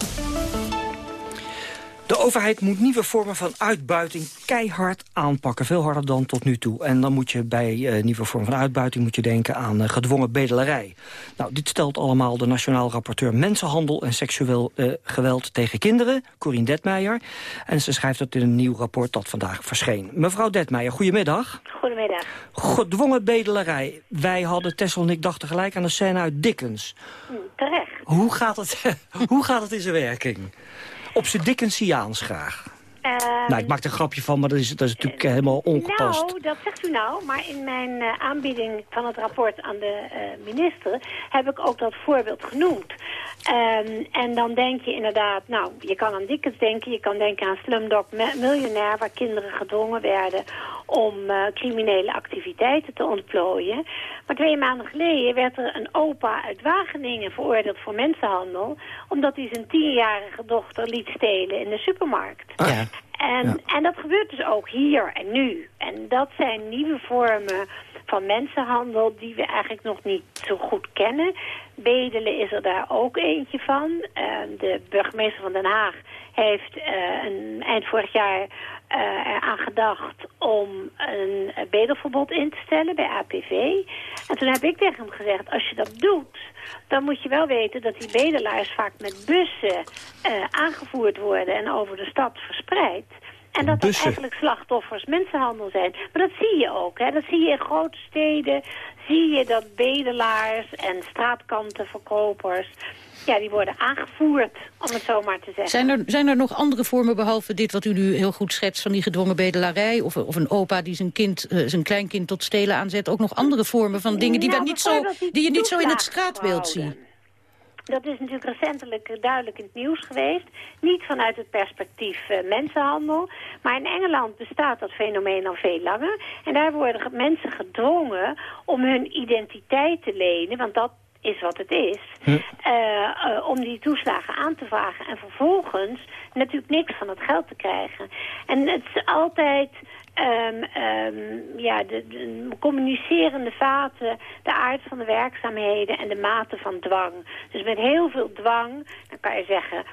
S32: De overheid moet nieuwe vormen van uitbuiting keihard aanpakken. Veel harder dan tot nu toe. En dan moet je bij eh, nieuwe vormen van uitbuiting moet je denken aan eh, gedwongen bedelarij. Nou, dit stelt allemaal de Nationaal Rapporteur Mensenhandel en Seksueel eh, Geweld tegen Kinderen, Corien Detmeijer. En ze schrijft dat in een nieuw rapport dat vandaag verscheen. Mevrouw Detmeijer, goedemiddag.
S34: Goedemiddag.
S32: Gedwongen bedelarij. Wij hadden Tessel en ik dachten gelijk aan de scène uit Dickens.
S34: Hm, terecht.
S32: Hoe gaat het, hoe gaat het in zijn werking? Op zijn Dickensiaans graag.
S34: Ehm,
S32: nou, ik maak er een grapje van, maar dat is, dat is natuurlijk helemaal ongepast.
S34: Nou, dat zegt u nou, maar in mijn eh, aanbieding van het rapport aan de eh, minister heb ik ook dat voorbeeld genoemd. Ehm, en dan denk je inderdaad, nou, je kan aan Dickens denken, je kan denken aan Slumdog Millionaire, waar kinderen gedwongen werden om eh, criminele activiteiten te ontplooien. Maar twee maanden geleden werd er een opa uit Wageningen veroordeeld voor mensenhandel, omdat hij zijn tienjarige dochter liet stelen in de supermarkt.
S32: Ja.
S34: En, en dat gebeurt dus ook hier en nu. En dat zijn nieuwe vormen van mensenhandel die we eigenlijk nog niet zo goed kennen. Bedelen is er daar ook eentje van. Uh, de burgemeester van Den Haag heeft uh, een, eind vorig jaar uh, eraan gedacht om een bedelverbod in te stellen bij APV. En toen heb ik tegen hem gezegd, als je dat doet, dan moet je wel weten dat die bedelaars vaak met bussen aangevoerd worden en over de stad verspreid. En dat dat eigenlijk slachtoffers mensenhandel zijn. Maar dat zie je ook. Hè? Dat zie je in grote steden. Zie je dat bedelaars en straatkantenverkopers... Ja, die worden aangevoerd, om het zo maar te zeggen.
S33: Zijn er, zijn er nog andere vormen, behalve dit wat u nu heel goed schetst... van die gedwongen bedelarij? Of, of een opa die zijn, kind, uh, zijn kleinkind tot stelen aanzet? Ook nog andere vormen van dingen die,
S34: nou,
S33: niet zo, die je niet zo in het straatbeeld ziet?
S34: Dat is natuurlijk recentelijk duidelijk in het nieuws geweest. Niet vanuit het perspectief uh, mensenhandel. Maar in Engeland bestaat dat fenomeen al veel langer. En daar worden mensen gedwongen om hun identiteit te lenen. Want dat is wat het is. Hm. Uh, uh, om die toeslagen aan te vragen. En vervolgens natuurlijk niks van het geld te krijgen. En het is altijd... Um, um, ja, de, de, communicerende vaten, de aard van de werkzaamheden en de mate van dwang. Dus met heel veel dwang, dan kan je zeggen,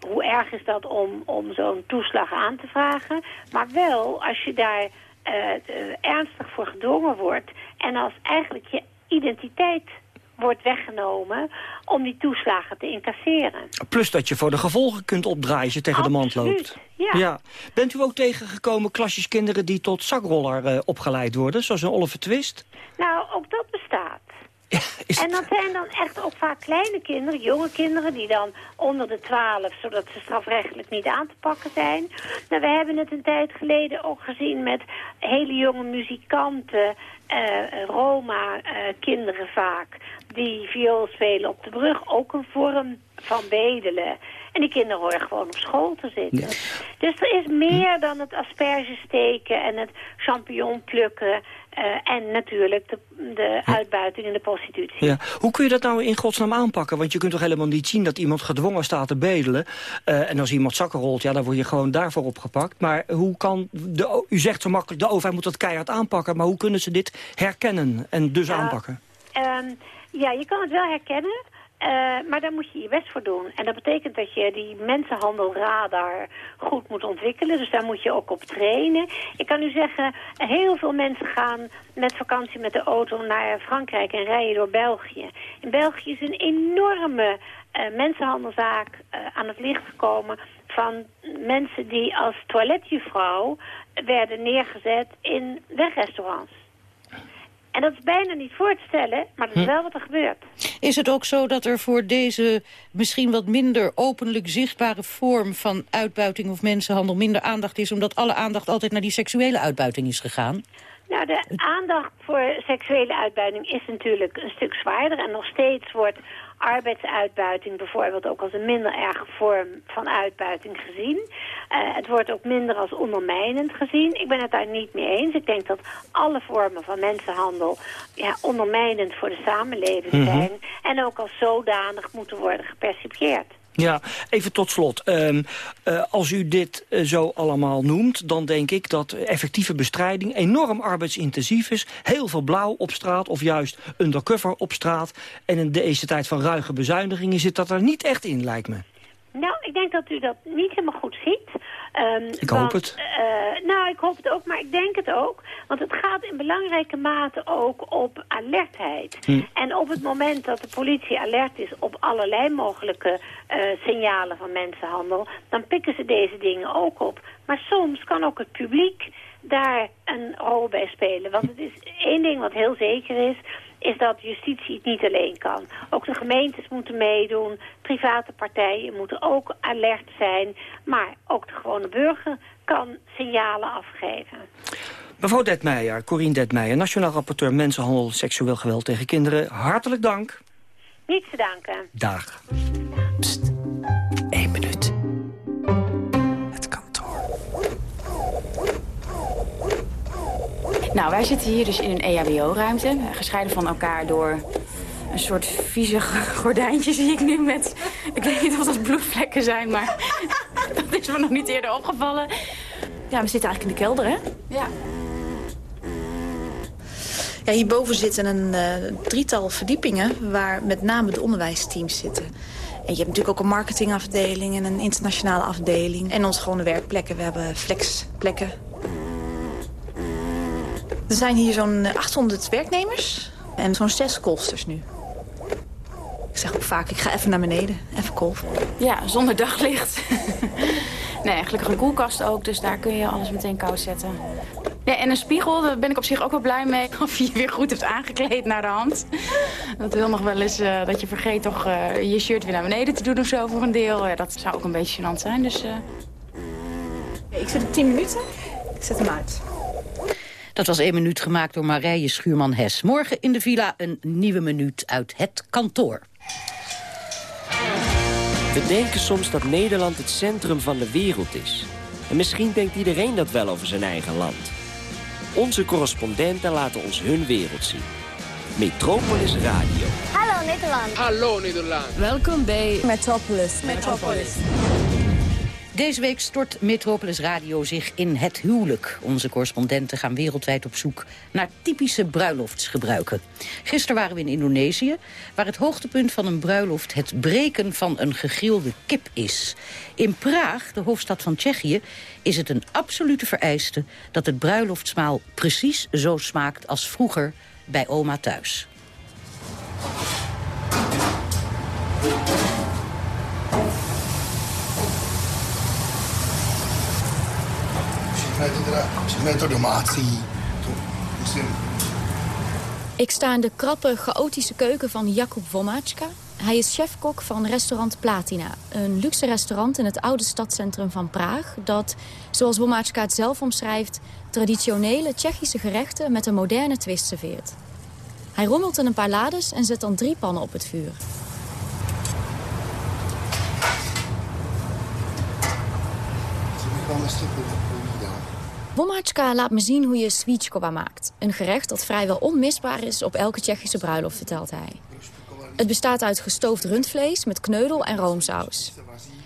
S34: hoe erg is dat om, om zo'n toeslag aan te vragen? Maar wel als je daar uh, ernstig voor gedwongen wordt en als eigenlijk je identiteit wordt weggenomen om die toeslagen te incasseren.
S32: Plus dat je voor de gevolgen kunt opdraaien als je tegen
S34: Absoluut,
S32: de mand loopt.
S34: Ja.
S32: ja. Bent u ook tegengekomen klasjes kinderen die tot zakroller uh, opgeleid worden, zoals een Oliver Twist?
S34: Nou, ook dat bestaat. Ja, en dat zijn dan echt ook vaak kleine kinderen, jonge kinderen... die dan onder de twaalf, zodat ze strafrechtelijk niet aan te pakken zijn. Nou, we hebben het een tijd geleden ook gezien met hele jonge muzikanten... Uh, Roma-kinderen vaak, die viool spelen op de brug ook een vorm van bedelen. En die kinderen horen gewoon op school te zitten. Dus er is meer dan het asperges steken en het champignon plukken... eh, en natuurlijk de, de uitbuiting en de prostitutie.
S32: Ja. Hoe kun je dat nou in godsnaam aanpakken? Want je kunt toch helemaal niet zien dat iemand gedwongen staat te bedelen. Eh, en als iemand zakken rolt, ja, dan word je gewoon daarvoor opgepakt. Maar hoe kan, de, u zegt zo makkelijk, de overheid moet dat keihard aanpakken. Maar hoe kunnen ze dit herkennen en dus aanpakken?
S34: Ehm, ja, je kan het wel herkennen, eh, maar daar moet je je best voor doen. En dat betekent dat je die mensenhandelradar goed moet ontwikkelen. Dus daar moet je ook op trainen. Ik kan u zeggen, heel veel mensen gaan met vakantie met de auto naar Frankrijk en rijden door België. In België is een enorme eh, mensenhandelzaak eh, aan het licht gekomen van mensen die als toiletjuffrouw werden neergezet in wegrestaurants. En dat is bijna niet voor te stellen, maar dat is
S33: Hm.
S34: wel wat er gebeurt.
S33: Is het ook zo dat er voor deze misschien wat minder openlijk zichtbare vorm van uitbuiting of mensenhandel minder aandacht is, omdat alle aandacht altijd naar die seksuele uitbuiting is gegaan?
S34: Nou, de aandacht voor seksuele uitbuiting is natuurlijk een stuk zwaarder. En nog steeds wordt arbeidsuitbuiting bijvoorbeeld ook als een minder erge vorm van uitbuiting gezien. Eh, het wordt ook minder als ondermijnend gezien. Ik ben het daar niet mee eens. Ik denk dat alle vormen van mensenhandel ja, ondermijnend voor de samenleving
S32: Mhm.
S34: zijn. En ook als zodanig moeten worden gepercipieerd.
S32: Ja, even tot slot. Ehm, eh, als u dit eh, zo allemaal noemt, dan denk ik dat effectieve bestrijding enorm arbeidsintensief is. Heel veel blauw op straat of juist undercover op straat. En in deze tijd van ruige bezuinigingen zit dat er niet echt in, lijkt me.
S34: Nou, ik denk dat u dat niet helemaal goed ziet. Ehm,
S32: Ik hoop
S34: want,
S32: het.
S34: eh, nou, ik hoop het ook, maar ik denk het ook. Want het gaat in belangrijke mate ook op alertheid.
S32: Hm.
S34: En op het moment dat de politie alert is op allerlei mogelijke eh, signalen van mensenhandel... dan pikken ze deze dingen ook op. Maar soms kan ook het publiek daar een rol bij spelen. Want het is één ding wat heel zeker is is dat justitie het niet alleen kan. Ook de gemeentes moeten meedoen, private partijen moeten ook alert zijn, maar ook de gewone burger kan signalen afgeven.
S32: Mevrouw Detmeijer, Corine Detmeijer, Nationaal Rapporteur Mensenhandel, Seksueel Geweld tegen Kinderen. Hartelijk dank.
S34: Niets te danken.
S32: Dag.
S35: Nou, wij zitten hier dus in een EHBO-ruimte, gescheiden van elkaar door een soort vieze gordijntje zie ik nu met... Ik weet niet of dat bloedvlekken zijn, maar dat is me nog niet eerder opgevallen. Ja, we zitten eigenlijk in de kelder, hè? Ja.
S24: Ja, hierboven zitten een eh, drietal verdiepingen waar met name de onderwijsteams zitten. En je hebt natuurlijk ook een marketingafdeling en een internationale afdeling. En onze gewone werkplekken. We hebben flexplekken. Er zijn hier zo'n 800 werknemers en zo'n zes kolsters nu. Ik zeg ook vaak, ik ga even naar beneden, even kolven.
S35: Ja, zonder daglicht. nee, gelukkig een koelkast ook, dus daar kun je alles meteen koud zetten. Ja, en een spiegel, daar ben ik op zich ook wel blij mee. Of je je weer goed hebt aangekleed naar de hand. Dat wil nog wel eens eh, dat je vergeet toch eh, je shirt weer naar beneden te doen of zo voor een deel. Ja, dat zou ook een beetje gênant zijn, dus... eh.
S24: Ik zit op 10 minuten. Ik zet hem uit.
S33: Dat was één minuut gemaakt door Marije Schuurman-Hes. Morgen in de villa een nieuwe minuut uit het kantoor.
S36: We denken soms dat Nederland het centrum van de wereld is. En misschien denkt iedereen dat wel over zijn eigen land. Onze correspondenten laten ons hun wereld zien. Metropolis Radio.
S37: Hallo Nederland.
S36: Hallo Nederland.
S37: Welkom bij Metropolis. Metropolis.
S33: Deze week stort Metropolis Radio zich in het huwelijk. Onze correspondenten gaan wereldwijd op zoek naar typische bruiloftsgebruiken. Gisteren waren we in Indonesië, waar het hoogtepunt van een bruiloft het breken van een gegrilde kip is. In Praag, de hoofdstad van Tsjechië, is het een absolute vereiste dat het bruiloftsmaal precies zo smaakt als vroeger bij oma thuis.
S38: Všechno je to teda, všechno je to domácí. To musím
S39: Ik sta in de krappe, chaotische keuken van Jakub Womaczka. Hij is chefkok van restaurant Platina. Een luxe restaurant in het oude stadscentrum van Praag... dat, zoals Womaczka het zelf omschrijft... traditionele Tsjechische gerechten met een moderne twist serveert. Hij rommelt in een paar lades en zet dan drie pannen op het vuur. Womaczka laat me zien hoe je svíčková maakt. Een gerecht dat vrijwel onmisbaar is op elke Tsjechische bruiloft, vertelt hij. Het bestaat uit gestoofd rundvlees met kneudel en roomsaus.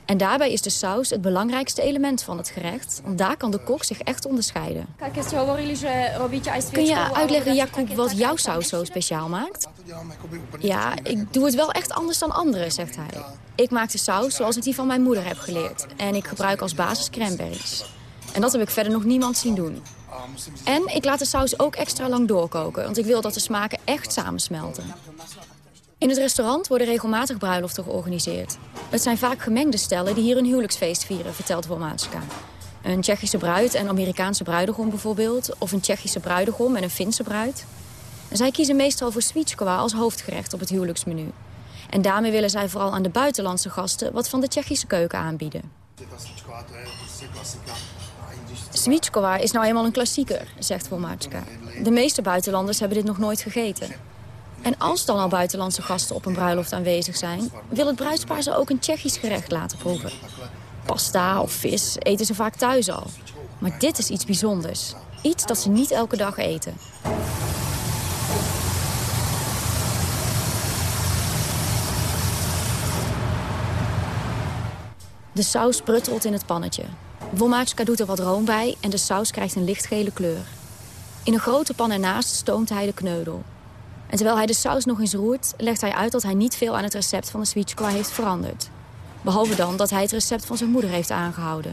S39: En daarbij is de saus het belangrijkste element van het gerecht. Want daar kan de kok zich echt onderscheiden. Kun je uitleggen, Jakub, wat jouw saus zo speciaal maakt? Ja, ik doe het wel echt anders dan anderen, zegt hij. Ik maak de saus zoals ik die van mijn moeder heb geleerd. En ik gebruik als basis cranberries. En dat heb ik verder nog niemand zien doen. En ik laat de saus ook extra lang doorkoken, want ik wil dat de smaken echt samensmelten. In het restaurant worden regelmatig bruiloften georganiseerd. Het zijn vaak gemengde stellen die hier een huwelijksfeest vieren, vertelt Womaczka. Een Tsjechische bruid en Amerikaanse bruidegom bijvoorbeeld... of een Tsjechische bruidegom en een Finse bruid. zij kiezen meestal voor svíčková als hoofdgerecht op het huwelijksmenu. En daarmee willen zij vooral aan de buitenlandse gasten... wat van de Tsjechische keuken aanbieden. Svíčková is nou eenmaal een klassieker, zegt Womaczka. De meeste buitenlanders hebben dit nog nooit gegeten. En als dan al buitenlandse gasten op een bruiloft aanwezig zijn... wil het bruidspaar ze ook een Tsjechisch gerecht laten proeven. Pasta of vis eten ze vaak thuis al. Maar dit is iets bijzonders. Iets dat ze niet elke dag eten. De saus pruttelt in het pannetje. Womaczka doet er wat room bij en de saus krijgt een lichtgele kleur. In een grote pan ernaast stoomt hij de kneudel. En terwijl hij de saus nog eens roert, legt hij uit dat hij niet veel aan het recept van de svíčková heeft veranderd. Behalve dan dat hij het recept van zijn moeder heeft aangehouden.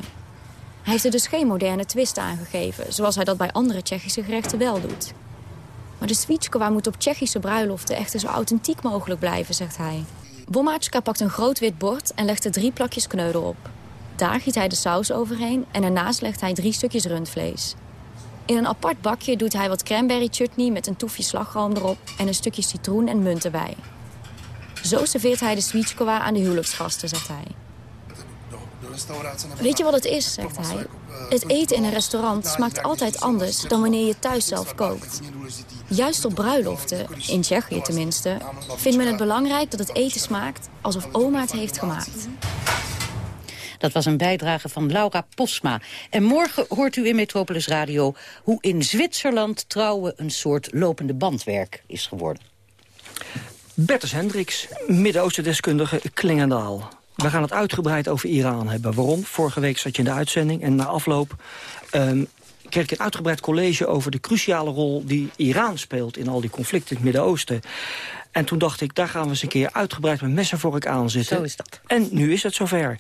S39: Hij heeft er dus geen moderne twist aangegeven, zoals hij dat bij andere Tsjechische gerechten wel doet. Maar de svíčková moet op Tsjechische bruiloften echter zo authentiek mogelijk blijven, zegt hij. Womaczka pakt een groot wit bord en legt er drie plakjes kneudel op. Daar giet hij de saus overheen en ernaast legt hij drie stukjes rundvlees. In een apart bakje doet hij wat cranberry chutney met een toefje slagroom erop... en een stukje citroen en munt. Zo serveert hij de svíčková aan de huwelijksgasten, zegt hij. Weet je wat het is, zegt hij? Het eten in een restaurant smaakt altijd anders dan wanneer je thuis zelf kookt. Juist op bruiloften, in Tsjechië tenminste, vindt men het belangrijk dat het eten smaakt alsof oma het heeft gemaakt.
S33: Dat was een bijdrage van Laura Posma. En morgen hoort u in Metropolis Radio hoe in Zwitserland trouwen een soort lopende bandwerk is geworden.
S32: Bertus Hendricks, Midden-Oosten-deskundige Klingendaal. We gaan het uitgebreid over Iran hebben. Waarom? Vorige week zat je in de uitzending en na afloop... Um, kreeg ik een uitgebreid college over de cruciale rol die Iran speelt... in al die conflicten in het Midden-Oosten. En toen dacht ik, daar gaan we eens een keer uitgebreid met messenvork aan zitten.
S33: Zo is dat.
S32: En nu is het zover.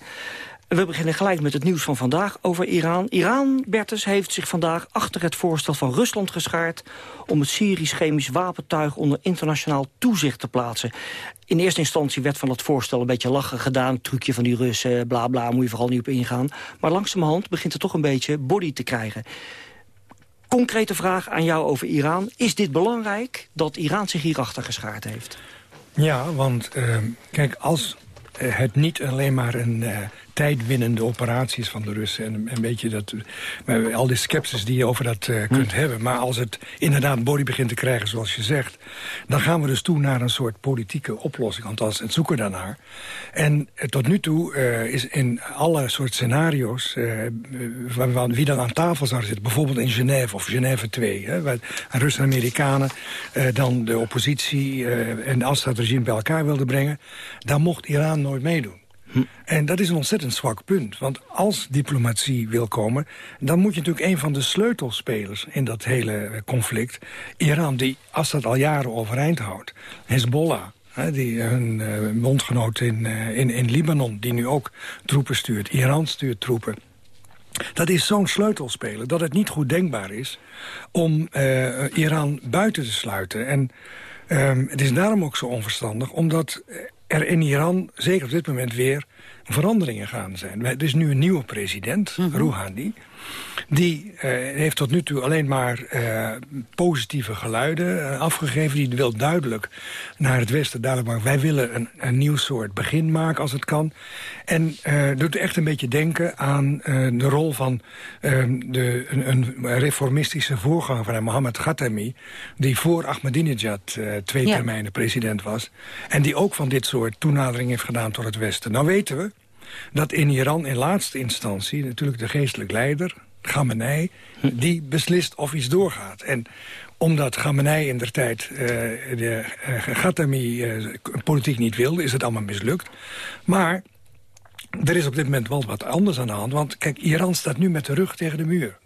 S32: We beginnen gelijk met het nieuws van vandaag over Iran. Iran, Bertus, heeft zich vandaag achter het voorstel van Rusland geschaard... om het Syrisch chemisch wapentuig onder internationaal toezicht te plaatsen. In eerste instantie werd van dat voorstel een beetje lachen gedaan. Trucje van die Russen, bla bla, moet je vooral niet op ingaan. Maar langzamerhand begint het toch een beetje body te krijgen. Concrete vraag aan jou over Iran. Is dit belangrijk dat Iran zich hierachter geschaard heeft?
S40: Ja, want uh, kijk, als het niet alleen maar een uh, tijdwinnende operaties van de Russen. En een beetje dat, uh, al die sceptisch die je over dat uh, kunt hm. hebben. Maar als het inderdaad body begint te krijgen, zoals je zegt... dan gaan we dus toe naar een soort politieke oplossing. Althans, het zoeken daarnaar. En tot nu toe is in alle soort scenario's... wie dan aan tafel zou zitten, bijvoorbeeld in Genève of Genève 2... Hè, waar Russen en Amerikanen dan de oppositie en de Assad-regime bij elkaar wilden brengen... daar mocht Iran nooit meedoen. En dat is een ontzettend zwak punt. Want als diplomatie wil komen... dan moet je natuurlijk een van de sleutelspelers in dat hele conflict... Iran, die Assad al jaren overeind houdt. Hezbollah, die hun uh, bondgenoot in, uh, in, in Libanon... die nu ook troepen stuurt. Iran stuurt troepen. Dat is zo'n sleutelspeler dat het niet goed denkbaar is... om Iran buiten te sluiten. En um, het is daarom ook zo onverstandig... omdat er in Iran, zeker op dit moment weer, veranderingen gaan zijn. Er is nu een nieuwe president, mm Rouhani. Die eh, heeft tot nu toe alleen maar eh, positieve geluiden eh, afgegeven. Die wil duidelijk naar het Westen duidelijk maken... wij willen een, een nieuw soort begin maken als het kan. En doet echt een beetje denken aan de rol van de, een, een, reformistische voorganger van Mohammed Khatami... die voor Ahmadinejad twee termijnen president was. En die ook van dit soort toenadering heeft gedaan tot het Westen. Nou weten we dat in Iran in laatste instantie natuurlijk de geestelijk leider... Gamenei, die beslist of iets doorgaat. En omdat Gamenei in der tijd uh, de uh, Ghatami uh, politiek niet wilde... is het allemaal mislukt. Maar er is op dit moment wel wat anders aan de hand. Want kijk, Iran staat nu met de rug tegen de muur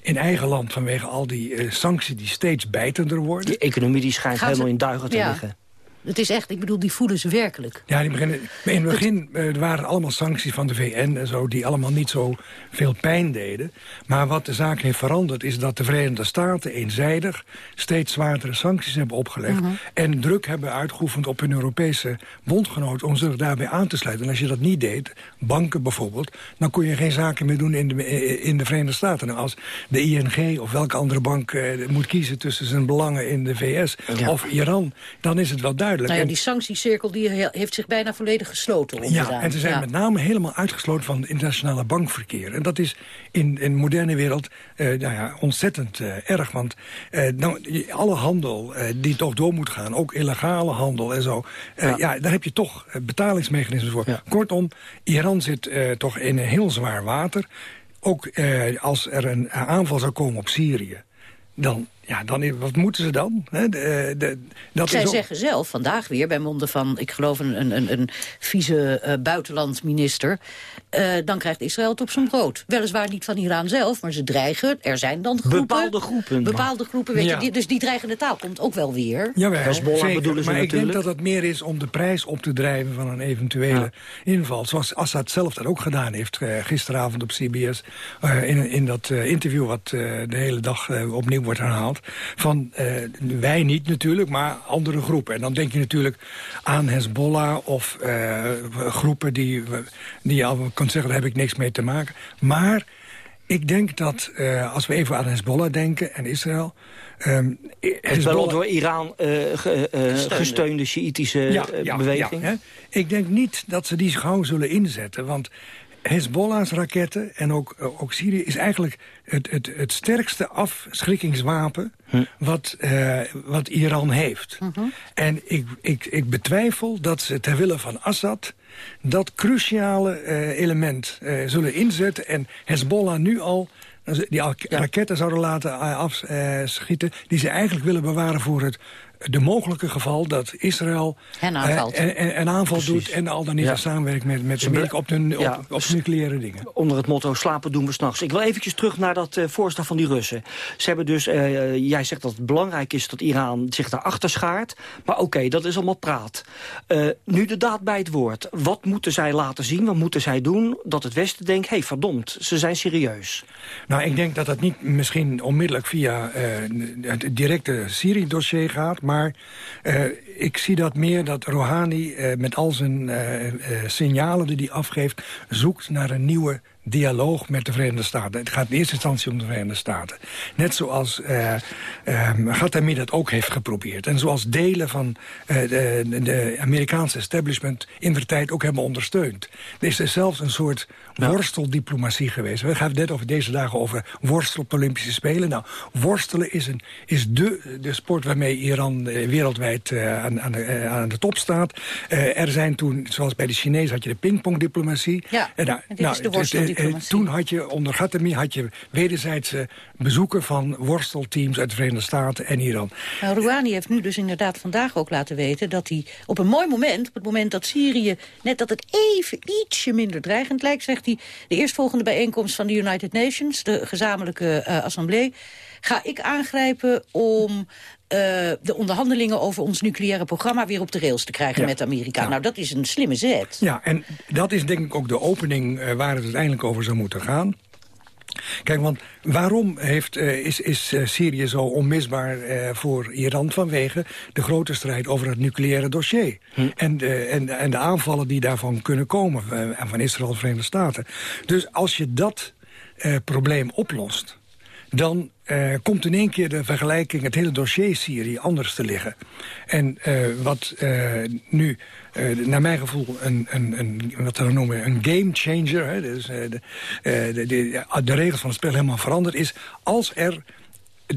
S40: in eigen land vanwege al die uh, sancties die steeds bijtender worden.
S32: Die economie die schijnt helemaal in duigen te liggen.
S33: Het is echt, ik bedoel, die voelen ze werkelijk.
S40: Ja, die beginnen, in het begin uh, waren allemaal sancties van de VN en zo... die allemaal niet zo veel pijn deden. Maar wat de zaak heeft veranderd is dat de Verenigde Staten eenzijdig... steeds zwaardere sancties hebben opgelegd... Mhm. en druk hebben uitgeoefend op hun Europese bondgenoot... om zich daarbij aan te sluiten. En als je dat niet deed, banken bijvoorbeeld... dan kon je geen zaken meer doen in de, in de Verenigde Staten. Nou, als de ING of welke andere bank uh, moet kiezen tussen zijn belangen in de VS... of Iran, dan is het wel duidelijk
S33: nou ja, die sanctiecirkel die heeft zich bijna volledig gesloten.
S40: Ja, en ze zijn met name helemaal uitgesloten van het internationale bankverkeer. En dat is in, in de moderne wereld uh, nou ja, ontzettend uh, erg. Want uh, nou, alle handel die toch door moet gaan, ook illegale handel en zo... Ja. ja. daar heb je toch betalingsmechanismen voor. Ja. Kortom, Iran zit toch in een heel zwaar water. Ook als er een aanval zou komen op Syrië... dan ja, dan, wat moeten ze dan? de,
S33: de, dat Zij zeggen zelf vandaag weer bij monden van, ik geloof een, een, een vieze uh, buitenlandminister... Uh, dan krijgt Israël het op zijn brood. Weliswaar niet van Iran zelf, maar ze dreigen. Er zijn dan groepen.
S32: Bepaalde groepen.
S33: Bepaalde groepen, weet je. Die, dus die dreigende taal komt ook wel weer.
S40: Ja, Hezbollah bedoelen ze maar ik denk dat het meer is om de prijs op te drijven... van een eventuele inval. Zoals Assad zelf dat ook gedaan heeft uh, gisteravond op CBS. in, in dat interview wat de hele dag opnieuw wordt herhaald. Van uh, wij niet natuurlijk, maar andere groepen. En dan denk je natuurlijk aan Hezbollah of uh, groepen die, die je al kunt zeggen... daar heb ik niks mee te maken. Maar ik denk dat uh, als we even aan Hezbollah denken en Israël...
S32: Um, Hezbollah door Iran uh, ge, uh, gesteunde Sjiitische ja, ja, beweging. Ja,
S40: ik denk niet dat ze die gauw zullen inzetten. Want Hezbollah's raketten en ook, eh, ook Syrië is eigenlijk het, het, het sterkste afschrikkingswapen hm. wat, uh, wat Iran heeft. Mhm. En ik, ik, ik betwijfel dat ze ter wille van Assad dat cruciale uh, element zullen inzetten. En Hezbollah nu al die raketten zouden laten afschieten... die ze eigenlijk willen bewaren voor het de mogelijke geval dat Israël
S33: en aanvalt.
S40: en, en, aanval doet en al dan niet ja. samenwerkt met, met Amerika op, de, op, ja. op, nucleaire dingen.
S32: Onder het motto slapen doen we s'nachts. Ik wil eventjes terug naar dat uh, voorstel van die Russen. Ze hebben dus, uh, jij zegt dat het belangrijk is dat Iran zich daarachter schaart. Maar oké, okay, dat is allemaal praat. Uh, nu de daad bij het woord. Wat moeten zij laten zien, wat moeten zij doen... dat het Westen denkt, hé hey, verdomd, ze zijn serieus.
S40: Nou, ik denk dat dat niet misschien onmiddellijk via het directe Syrië-dossier gaat... Maar uh, ik zie dat meer dat Rouhani uh, met al zijn uh, signalen die hij afgeeft... zoekt naar een nieuwe dialoog met de Verenigde Staten. Het gaat in eerste instantie om de Verenigde Staten. Net zoals uh, uh, dat ook heeft geprobeerd. En zoals delen van uh, de, de, Amerikaanse establishment in de tijd ook hebben ondersteund. Er is er zelfs een soort worsteldiplomatie geweest. We gaan het net over deze dagen over worstel op Olympische Spelen. Nou, worstelen is, een, is de, de sport waarmee Iran wereldwijd aan, aan, de, aan de top staat. er zijn toen, zoals bij de Chinezen had je de pingpongdiplomatie.
S33: Ja, en nou, dit nou, is de worstel
S40: eh, toen had je onder Ghatami had je wederzijdse bezoeken van worstelteams uit de Verenigde Staten en Iran.
S33: Nou, Rouhani heeft nu dus inderdaad vandaag ook laten weten dat hij op een mooi moment, op het moment dat Syrië, net dat het even ietsje minder dreigend lijkt, zegt hij, de eerstvolgende bijeenkomst van de United Nations, de gezamenlijke uh, assemblee, ga ik aangrijpen om de onderhandelingen over ons nucleaire programma weer op de rails te krijgen met Amerika. Nou, dat is een slimme zet.
S40: Ja, en dat is denk ik ook de opening uh, waar het uiteindelijk over zou moeten gaan. Kijk, want waarom heeft, uh, is, is Syrië zo onmisbaar uh, voor Iran? Vanwege de grote strijd over het nucleaire dossier. Hm. En, de, en, en de aanvallen die daarvan kunnen komen. van Israël en de Verenigde Staten. Dus als je dat eh, probleem oplost... dan uh, komt in één keer de vergelijking, het hele dossier Syrië, anders te liggen. En uh, wat uh, nu, naar mijn gevoel, een, een, een, wat we noemen een game changer... Hè, dus, de, de regels van het spel helemaal veranderd is... als er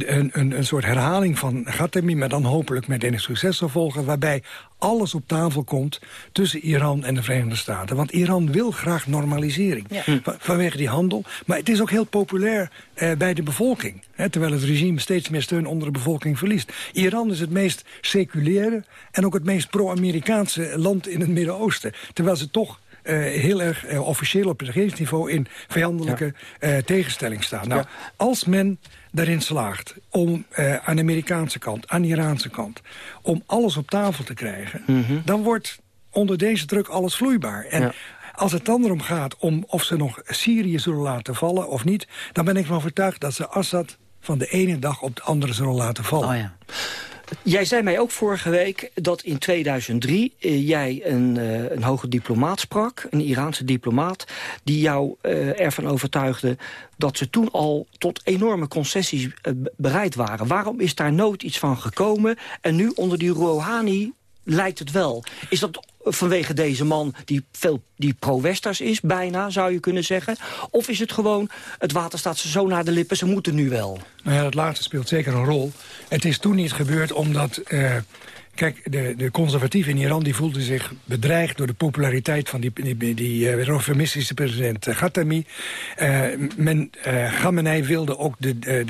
S40: een, een, een soort herhaling van Ghatemi... maar dan hopelijk met enig succes zal volgen... waarbij alles op tafel komt tussen Iran en de Verenigde Staten. Want Iran wil graag normalisering ja. vanwege die handel. Maar het is ook heel populair eh, bij de bevolking. Hè, terwijl het regime steeds meer steun onder de bevolking verliest. Iran is het meest seculaire en ook het meest pro-Amerikaanse land in het Midden-Oosten. Terwijl ze toch heel erg uh, officieel op het regeringsniveau in vijandelijke ja. uh, tegenstelling staan. Nou, ja. als men daarin slaagt om uh, aan de Amerikaanse kant, aan de Iraanse kant... om alles op tafel te krijgen, mm -hmm. dan wordt onder deze druk alles vloeibaar. En ja. als het dan erom gaat om of ze nog Syrië zullen laten vallen of niet... dan ben ik van overtuigd dat ze Assad van de ene dag op de andere zullen laten vallen.
S32: Oh ja. Jij zei mij ook vorige week dat in 2003 uh, jij een, uh, een hoge diplomaat sprak, een Iraanse diplomaat, die jou uh, ervan overtuigde dat ze toen al tot enorme concessies bereid waren. Waarom is daar nooit iets van gekomen en nu onder die Rouhani lijkt het wel? Is dat vanwege deze man die, veel, die pro-westers is, bijna, zou je kunnen zeggen? Of is het gewoon, het water staat ze zo naar de lippen, ze moeten nu wel?
S40: Nou ja, dat laatste speelt zeker een rol. Het is toen niet gebeurd omdat... Uh, Kijk, de, de conservatieven in Iran die voelden zich bedreigd... door de populariteit van die, die, die uh, reformistische president uh, Khatami. Uh, men, Khamenei wilde ook de, de,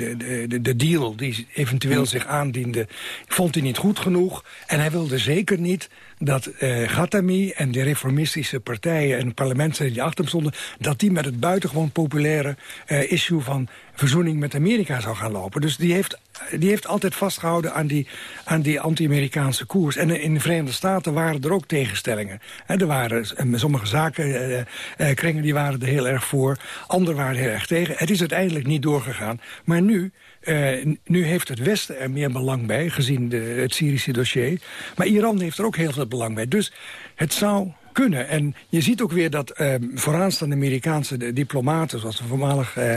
S40: de, de, deal die eventueel zich aandiende... vond hij niet goed genoeg. En hij wilde zeker niet dat uh, Ghatami en de reformistische partijen en parlementsleden die achter hem stonden... dat die met het buitengewoon populaire uh, issue van verzoening met Amerika zou gaan lopen. Dus die heeft, die heeft altijd vastgehouden aan die, aan die anti-Amerikaanse koers. En in de Verenigde Staten waren er ook tegenstellingen. He, er waren sommige zaken, kringen die waren er heel erg voor. Anderen waren er heel erg tegen. Het is uiteindelijk niet doorgegaan. Maar nu... Uh, nu heeft het Westen er meer belang bij, gezien het Syrische dossier. Maar Iran heeft er ook heel veel belang bij. Dus het zou kunnen. En je ziet ook weer dat uh, vooraanstaande Amerikaanse diplomaten... zoals de voormalig uh,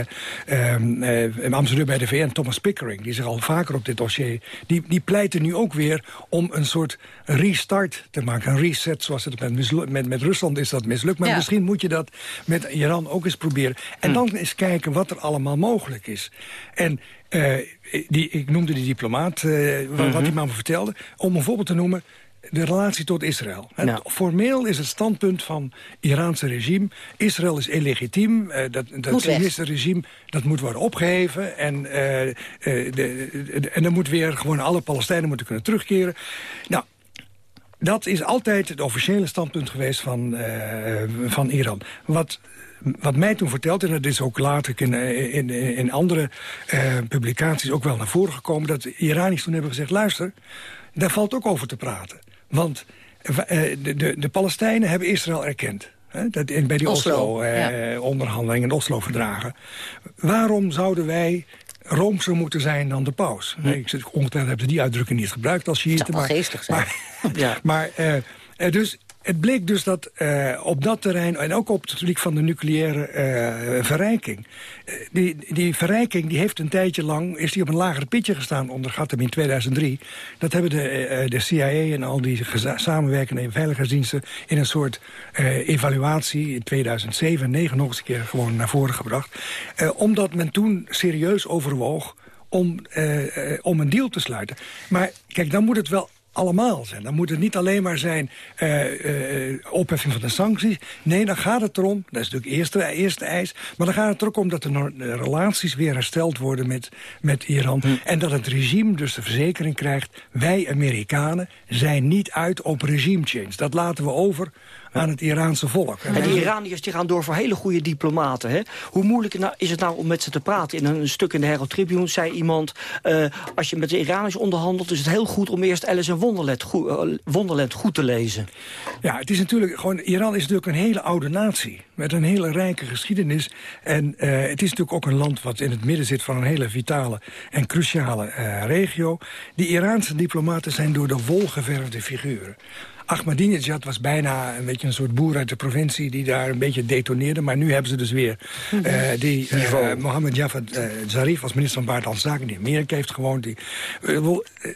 S40: uh, ambassadeur bij de VN, Thomas Pickering... die zich al vaker op dit dossier... die, die pleiten nu ook weer om een soort restart te maken. Een reset, zoals het met, met, met Rusland is dat mislukt. Maar ja. misschien moet je dat met Iran ook eens proberen. En hm. dan eens kijken wat er allemaal mogelijk is. En uh, die, ik noemde die diplomaat, uh, mm -hmm. wat hij me vertelde... om een voorbeeld te noemen de relatie tot Israël. Formeel is het standpunt van het Iraanse regime... Israël is illegitiem, uh, dat, dat Sionistische regime dat moet worden opgeheven... En, uh, uh, de, de, en dan moet weer gewoon alle Palestijnen moeten kunnen terugkeren. Nou, dat is altijd het officiële standpunt geweest van, van Iran. Wat wat mij toen verteld, en dat is ook later in, in, in andere uh, publicaties ook wel naar voren gekomen... dat de Iraniërs toen hebben gezegd, luister, daar valt ook over te praten. Want uh, de, de, de Palestijnen hebben Israël erkend. Hè, dat in, bij die Oslo-onderhandelingen en Oslo-verdragen. Waarom zouden wij roomser moeten zijn dan de paus? Hm. Nee, ik zit ongetwijfeld hebben ze die uitdrukking niet gebruikt als je
S33: Het zou wel geestig zijn.
S40: Maar, ja. maar uh, dus het bleek dus dat uh, op dat terrein, en ook op het gebied van de nucleaire uh, verrijking... Uh, die, die verrijking die heeft een tijdje lang, is die op een lager pitje gestaan onder Gattem in 2003. Dat hebben de, de CIA en al die samenwerkende veiligheidsdiensten... in een soort evaluatie in 2007 en 2009 nog eens een keer gewoon naar voren gebracht. omdat men toen serieus overwoog om, om een deal te sluiten. Maar kijk, dan moet het wel allemaal zijn. Dan moet het niet alleen maar zijn uh, uh, opheffing van de sancties. Nee, dan gaat het erom, dat is natuurlijk de eerste, eerste eis... maar dan gaat het er ook om dat de, de relaties weer hersteld worden met, met Iran... Hm. en dat het regime dus de verzekering krijgt... wij Amerikanen zijn niet uit op regime change. Dat laten we over aan het Iraanse volk.
S32: En die Iraniërs die gaan door voor hele goede diplomaten. Hè? Hoe moeilijk nou, is het nou om met ze te praten? In een stuk in de Herald Tribune zei iemand... Uh, als je met de Iraniërs onderhandelt... is het heel goed om eerst Alice in Wonderland goed, uh, Wonderland goed te lezen.
S40: Ja, het is natuurlijk gewoon... Iran is natuurlijk een hele oude natie. Met een hele rijke geschiedenis. En uh, het is natuurlijk ook een land wat in het midden zit... van een hele vitale en cruciale regio. Die Iraanse diplomaten zijn door de wol geverfde figuren Ahmadinejad was bijna een beetje een soort boer uit de provincie... die daar een beetje detoneerde. Maar nu hebben ze dus weer uh, die uh, Mohammed Javad uh, Zarif... als minister van Buitenlandse Zaken, die Amerika heeft gewoond. Die,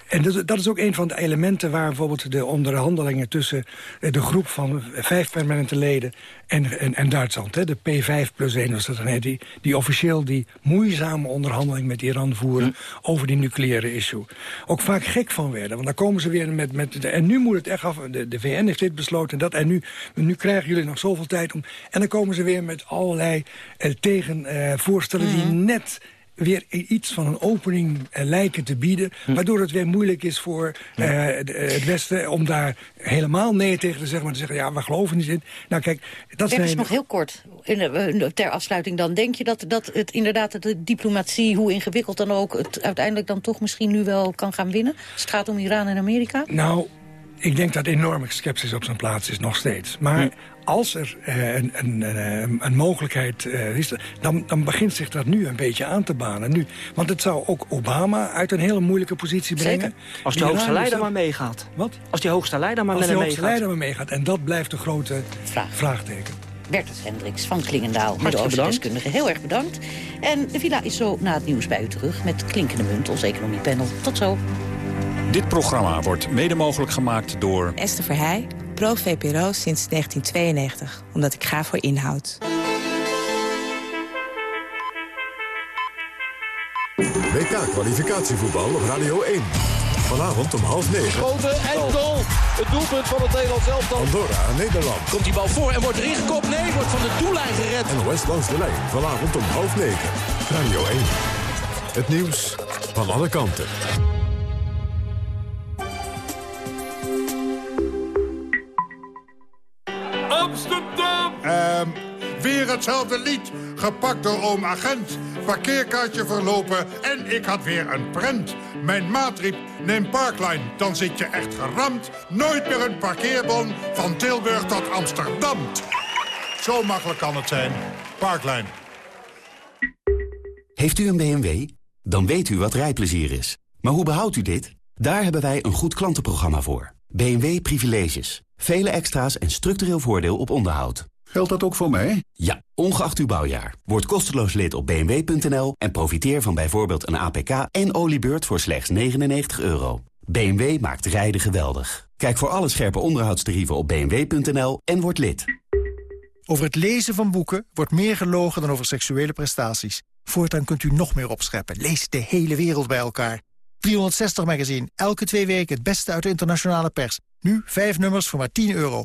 S40: en dat, dat, is ook een van de elementen waar bijvoorbeeld de onderhandelingen... tussen de groep van vijf permanente leden en, en, en Duitsland... Hè, de P5 plus 1 was dat dan die, die officieel die moeizame onderhandeling met Iran voeren... over die nucleaire issue. Ook vaak gek van werden, want dan komen ze weer met... met en nu moet het echt af, de, de VN heeft dit besloten en dat... en nu, nu krijgen jullie nog zoveel tijd om... en dan komen ze weer met allerlei eh, tegenvoorstellen uh, die mhm. net weer iets van een opening uh, lijken te bieden... Hm. waardoor het weer moeilijk is voor uh, het Westen om daar helemaal nee tegen te zeggen... maar te zeggen, ja, we geloven niet in. Nou kijk, dat
S33: zijn... is nog heel kort, in, ter afsluiting dan. Denk je dat, dat het inderdaad de diplomatie, hoe ingewikkeld dan ook... het uiteindelijk dan toch misschien nu wel kan gaan winnen? Als het gaat om Iran en Amerika?
S40: Nou, ik denk dat enorme sceptisch op zijn plaats is, nog steeds. Maar als er uh, een, een, een, een, mogelijkheid uh, is, dan, dan begint zich dat nu een beetje aan te banen. Nu, want het zou ook Obama uit een hele moeilijke positie brengen. Zeker.
S32: Als de hoogste leider maar meegaat.
S40: Wat?
S32: Als die hoogste leider maar
S40: Als de
S32: hoogste
S40: leider maar meegaat. En dat blijft de grote Vraag. vraagteken.
S33: Bertus Hendricks van Klingendaal, Midden-Oosten-deskundige. Heel erg bedankt. En de villa is zo na het nieuws bij u terug met Klinkende Munt, ons economiepanel. Tot zo.
S41: Dit programma wordt mede mogelijk gemaakt door...
S42: Esther Verheij, pro-VPRO sinds 1992. Omdat ik ga voor inhoud.
S1: WK-kwalificatievoetbal op Radio 1. Vanavond om half negen.
S43: Grote en goal. Het doelpunt van het Nederlands elftal.
S1: Andorra, Nederland.
S43: Komt die bal voor en wordt erin gekopt? Nee, wordt van de doellijn gered.
S1: En West langs de lijn. Vanavond om half negen. Radio 1. Het nieuws van alle kanten.
S44: Weer hetzelfde lied. Gepakt door oom agent. Parkeerkaartje verlopen en ik had weer een prent. Mijn maat riep, neem Parkline, dan zit je echt geramd. Nooit meer een parkeerbon van Tilburg tot Amsterdam. Zo makkelijk kan het zijn. Parkline.
S45: Heeft u een BMW? Dan weet u wat rijplezier is. Maar hoe behoudt u dit? Daar hebben wij een goed klantenprogramma voor. BMW Privileges. Vele extra's en structureel voordeel op onderhoud.
S46: Geldt dat ook voor mij?
S45: Ja, ongeacht uw bouwjaar. Word kosteloos lid op bmw.nl en profiteer van bijvoorbeeld een APK en oliebeurt voor slechts 99 euro. BMW maakt rijden geweldig. Kijk voor alle scherpe onderhoudstarieven op bmw.nl en word lid.
S47: Over het lezen van boeken wordt meer gelogen dan over seksuele prestaties. Voortaan kunt u nog meer opscheppen. Lees de hele wereld bij elkaar. 360 Magazine, elke twee weken het beste uit de internationale pers. Nu vijf nummers voor maar 10 euro.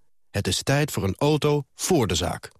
S48: Het is tijd voor een auto voor de zaak.